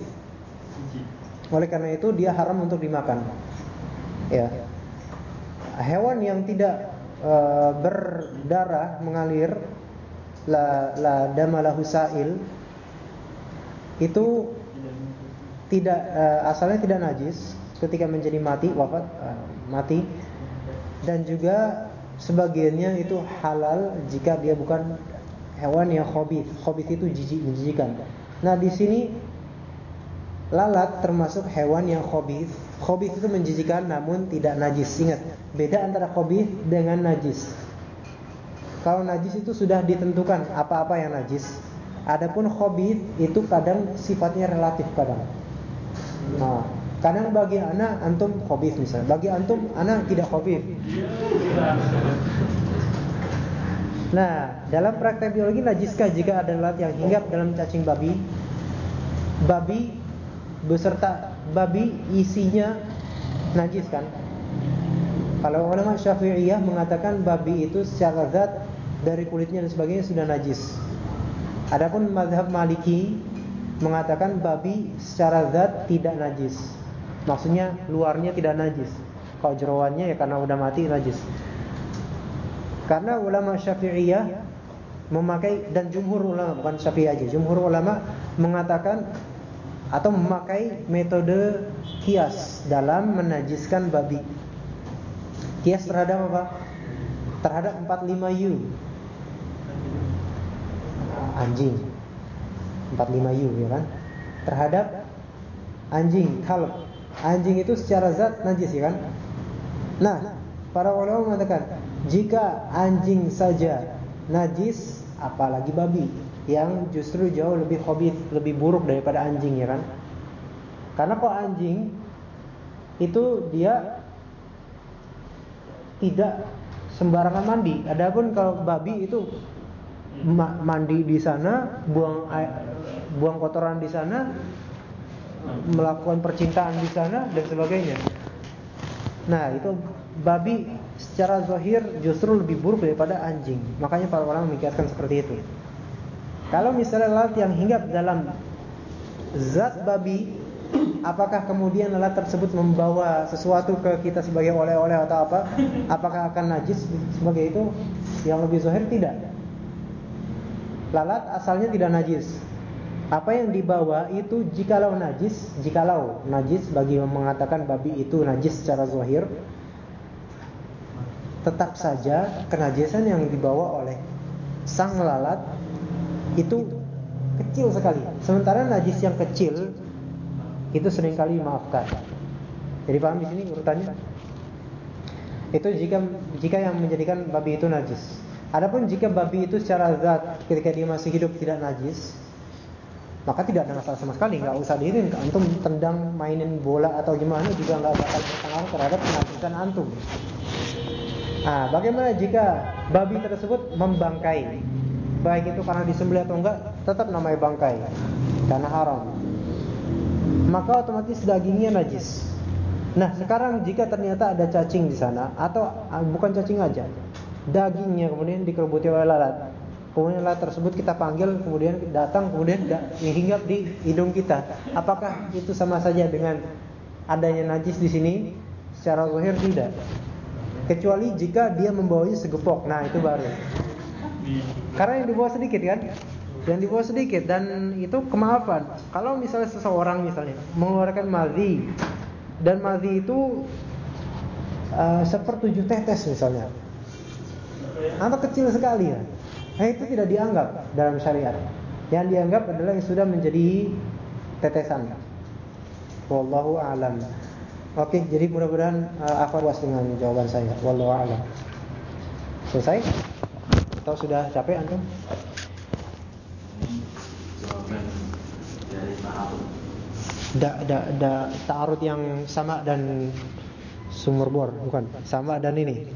Oleh karena itu dia haram untuk dimakan. Ya. Hewan yang tidak e, berdarah mengalir la la damalahu sa'il itu tidak e, asalnya tidak najis ketika menjadi mati wafat e, mati dan juga sebagiannya itu halal jika dia bukan hewan yang khabith. Khabith itu jijik menjijikan. Nah, di sini lalat termasuk hewan yang khabith Khobith itu menjijikan namun tidak najis. Ingat, beda antara khobith dengan najis. Kalau najis itu sudah ditentukan apa-apa yang najis. Adapun khobith itu kadang sifatnya relatif kadang. Nah, kadang bagi anak antum khobith misalnya, bagi antum anak tidak khobith. Nah, dalam praktek biologi najiskah jika ada lalat yang hinggap dalam cacing babi? Babi beserta babi isinya najis kan? Kalau ulama Syafi'iyah mengatakan babi itu secara zat dari kulitnya dan sebagainya sudah najis. Adapun mazhab Maliki mengatakan babi secara zat tidak najis. Maksudnya luarnya tidak najis. Kalau jeroannya ya karena udah mati najis. Karena ulama Syafi'iyah memakai dan jumhur ulama bukan Syafi'i aja, jumhur ulama mengatakan atau memakai metode kias dalam menajiskan babi. Kias terhadap apa? Terhadap 45 U. Anjing. 45 U ya kan? Terhadap anjing, kalb. Anjing itu secara zat najis ya kan? Nah, para ulama mengatakan jika anjing saja najis, apalagi babi yang justru jauh lebih hobi, lebih buruk daripada anjing ya kan? Karena kok anjing itu dia tidak sembarangan mandi. Adapun kalau babi itu mandi di sana, buang air, buang kotoran di sana, melakukan percintaan di sana dan sebagainya. Nah, itu babi secara zahir justru lebih buruk daripada anjing. Makanya para orang memikirkan seperti itu. Kalau misalnya lalat yang hinggap dalam zat babi, apakah kemudian lalat tersebut membawa sesuatu ke kita sebagai oleh-oleh atau apa? Apakah akan najis sebagai itu? Yang lebih zahir tidak. Lalat asalnya tidak najis. Apa yang dibawa itu jikalau najis, jikalau najis bagi mengatakan babi itu najis secara zahir, tetap saja kenajisan yang dibawa oleh sang lalat itu kecil sekali. Sementara najis yang kecil itu sering kali dimaafkan. Jadi paham di sini urutannya? Itu jika jika yang menjadikan babi itu najis. Adapun jika babi itu secara zat ketika dia masih hidup tidak najis, maka tidak ada masalah sama sekali, nggak usah diirin antum tendang mainin bola atau gimana juga nggak bakal berpengaruh terhadap kenajisan antum. Nah, bagaimana jika babi tersebut membangkai? Baik itu karena disembelih atau enggak, tetap namanya bangkai karena haram. Maka otomatis dagingnya najis. Nah, sekarang jika ternyata ada cacing di sana atau ah, bukan cacing aja, dagingnya kemudian dikerubuti oleh lalat. Kemudian lalat tersebut kita panggil, kemudian datang, kemudian hinggap di hidung kita. Apakah itu sama saja dengan adanya najis di sini? Secara zahir tidak. Kecuali jika dia membawanya segepok. Nah, itu baru. Karena yang dibawa sedikit kan? Yang dibawa sedikit dan itu kemaafan. Kalau misalnya seseorang misalnya mengeluarkan madhi dan madhi itu uh, sepertujuh tetes misalnya, atau kecil sekali ya. Nah itu tidak dianggap dalam syariat. Yang dianggap adalah yang sudah menjadi tetesan. Wallahu a'lam. Oke, jadi mudah-mudahan uh, aku puas dengan jawaban saya. Wallahu a'lam. Selesai? Atau sudah capek antum? Da, da, da, ta'arud yang sama dan sumur bor, bukan? Sama dan ini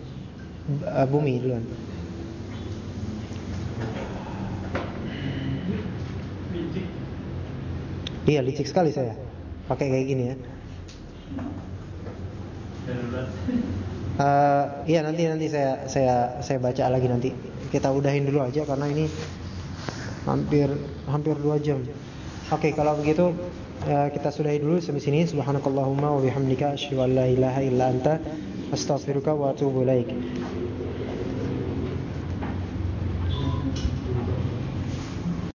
uh, bumi duluan. Iya licik sekali saya pakai kayak gini ya. Uh, iya nanti nanti saya saya saya baca lagi nanti. Kita udahin dulu aja karena ini hampir hampir dua jam. Oke okay, kalau begitu uh, kita sudahi dulu sampai sini. Subhanakallahumma wa bihamdika asyhadu an la ilaha illa anta astaghfiruka wa atubu ilaik.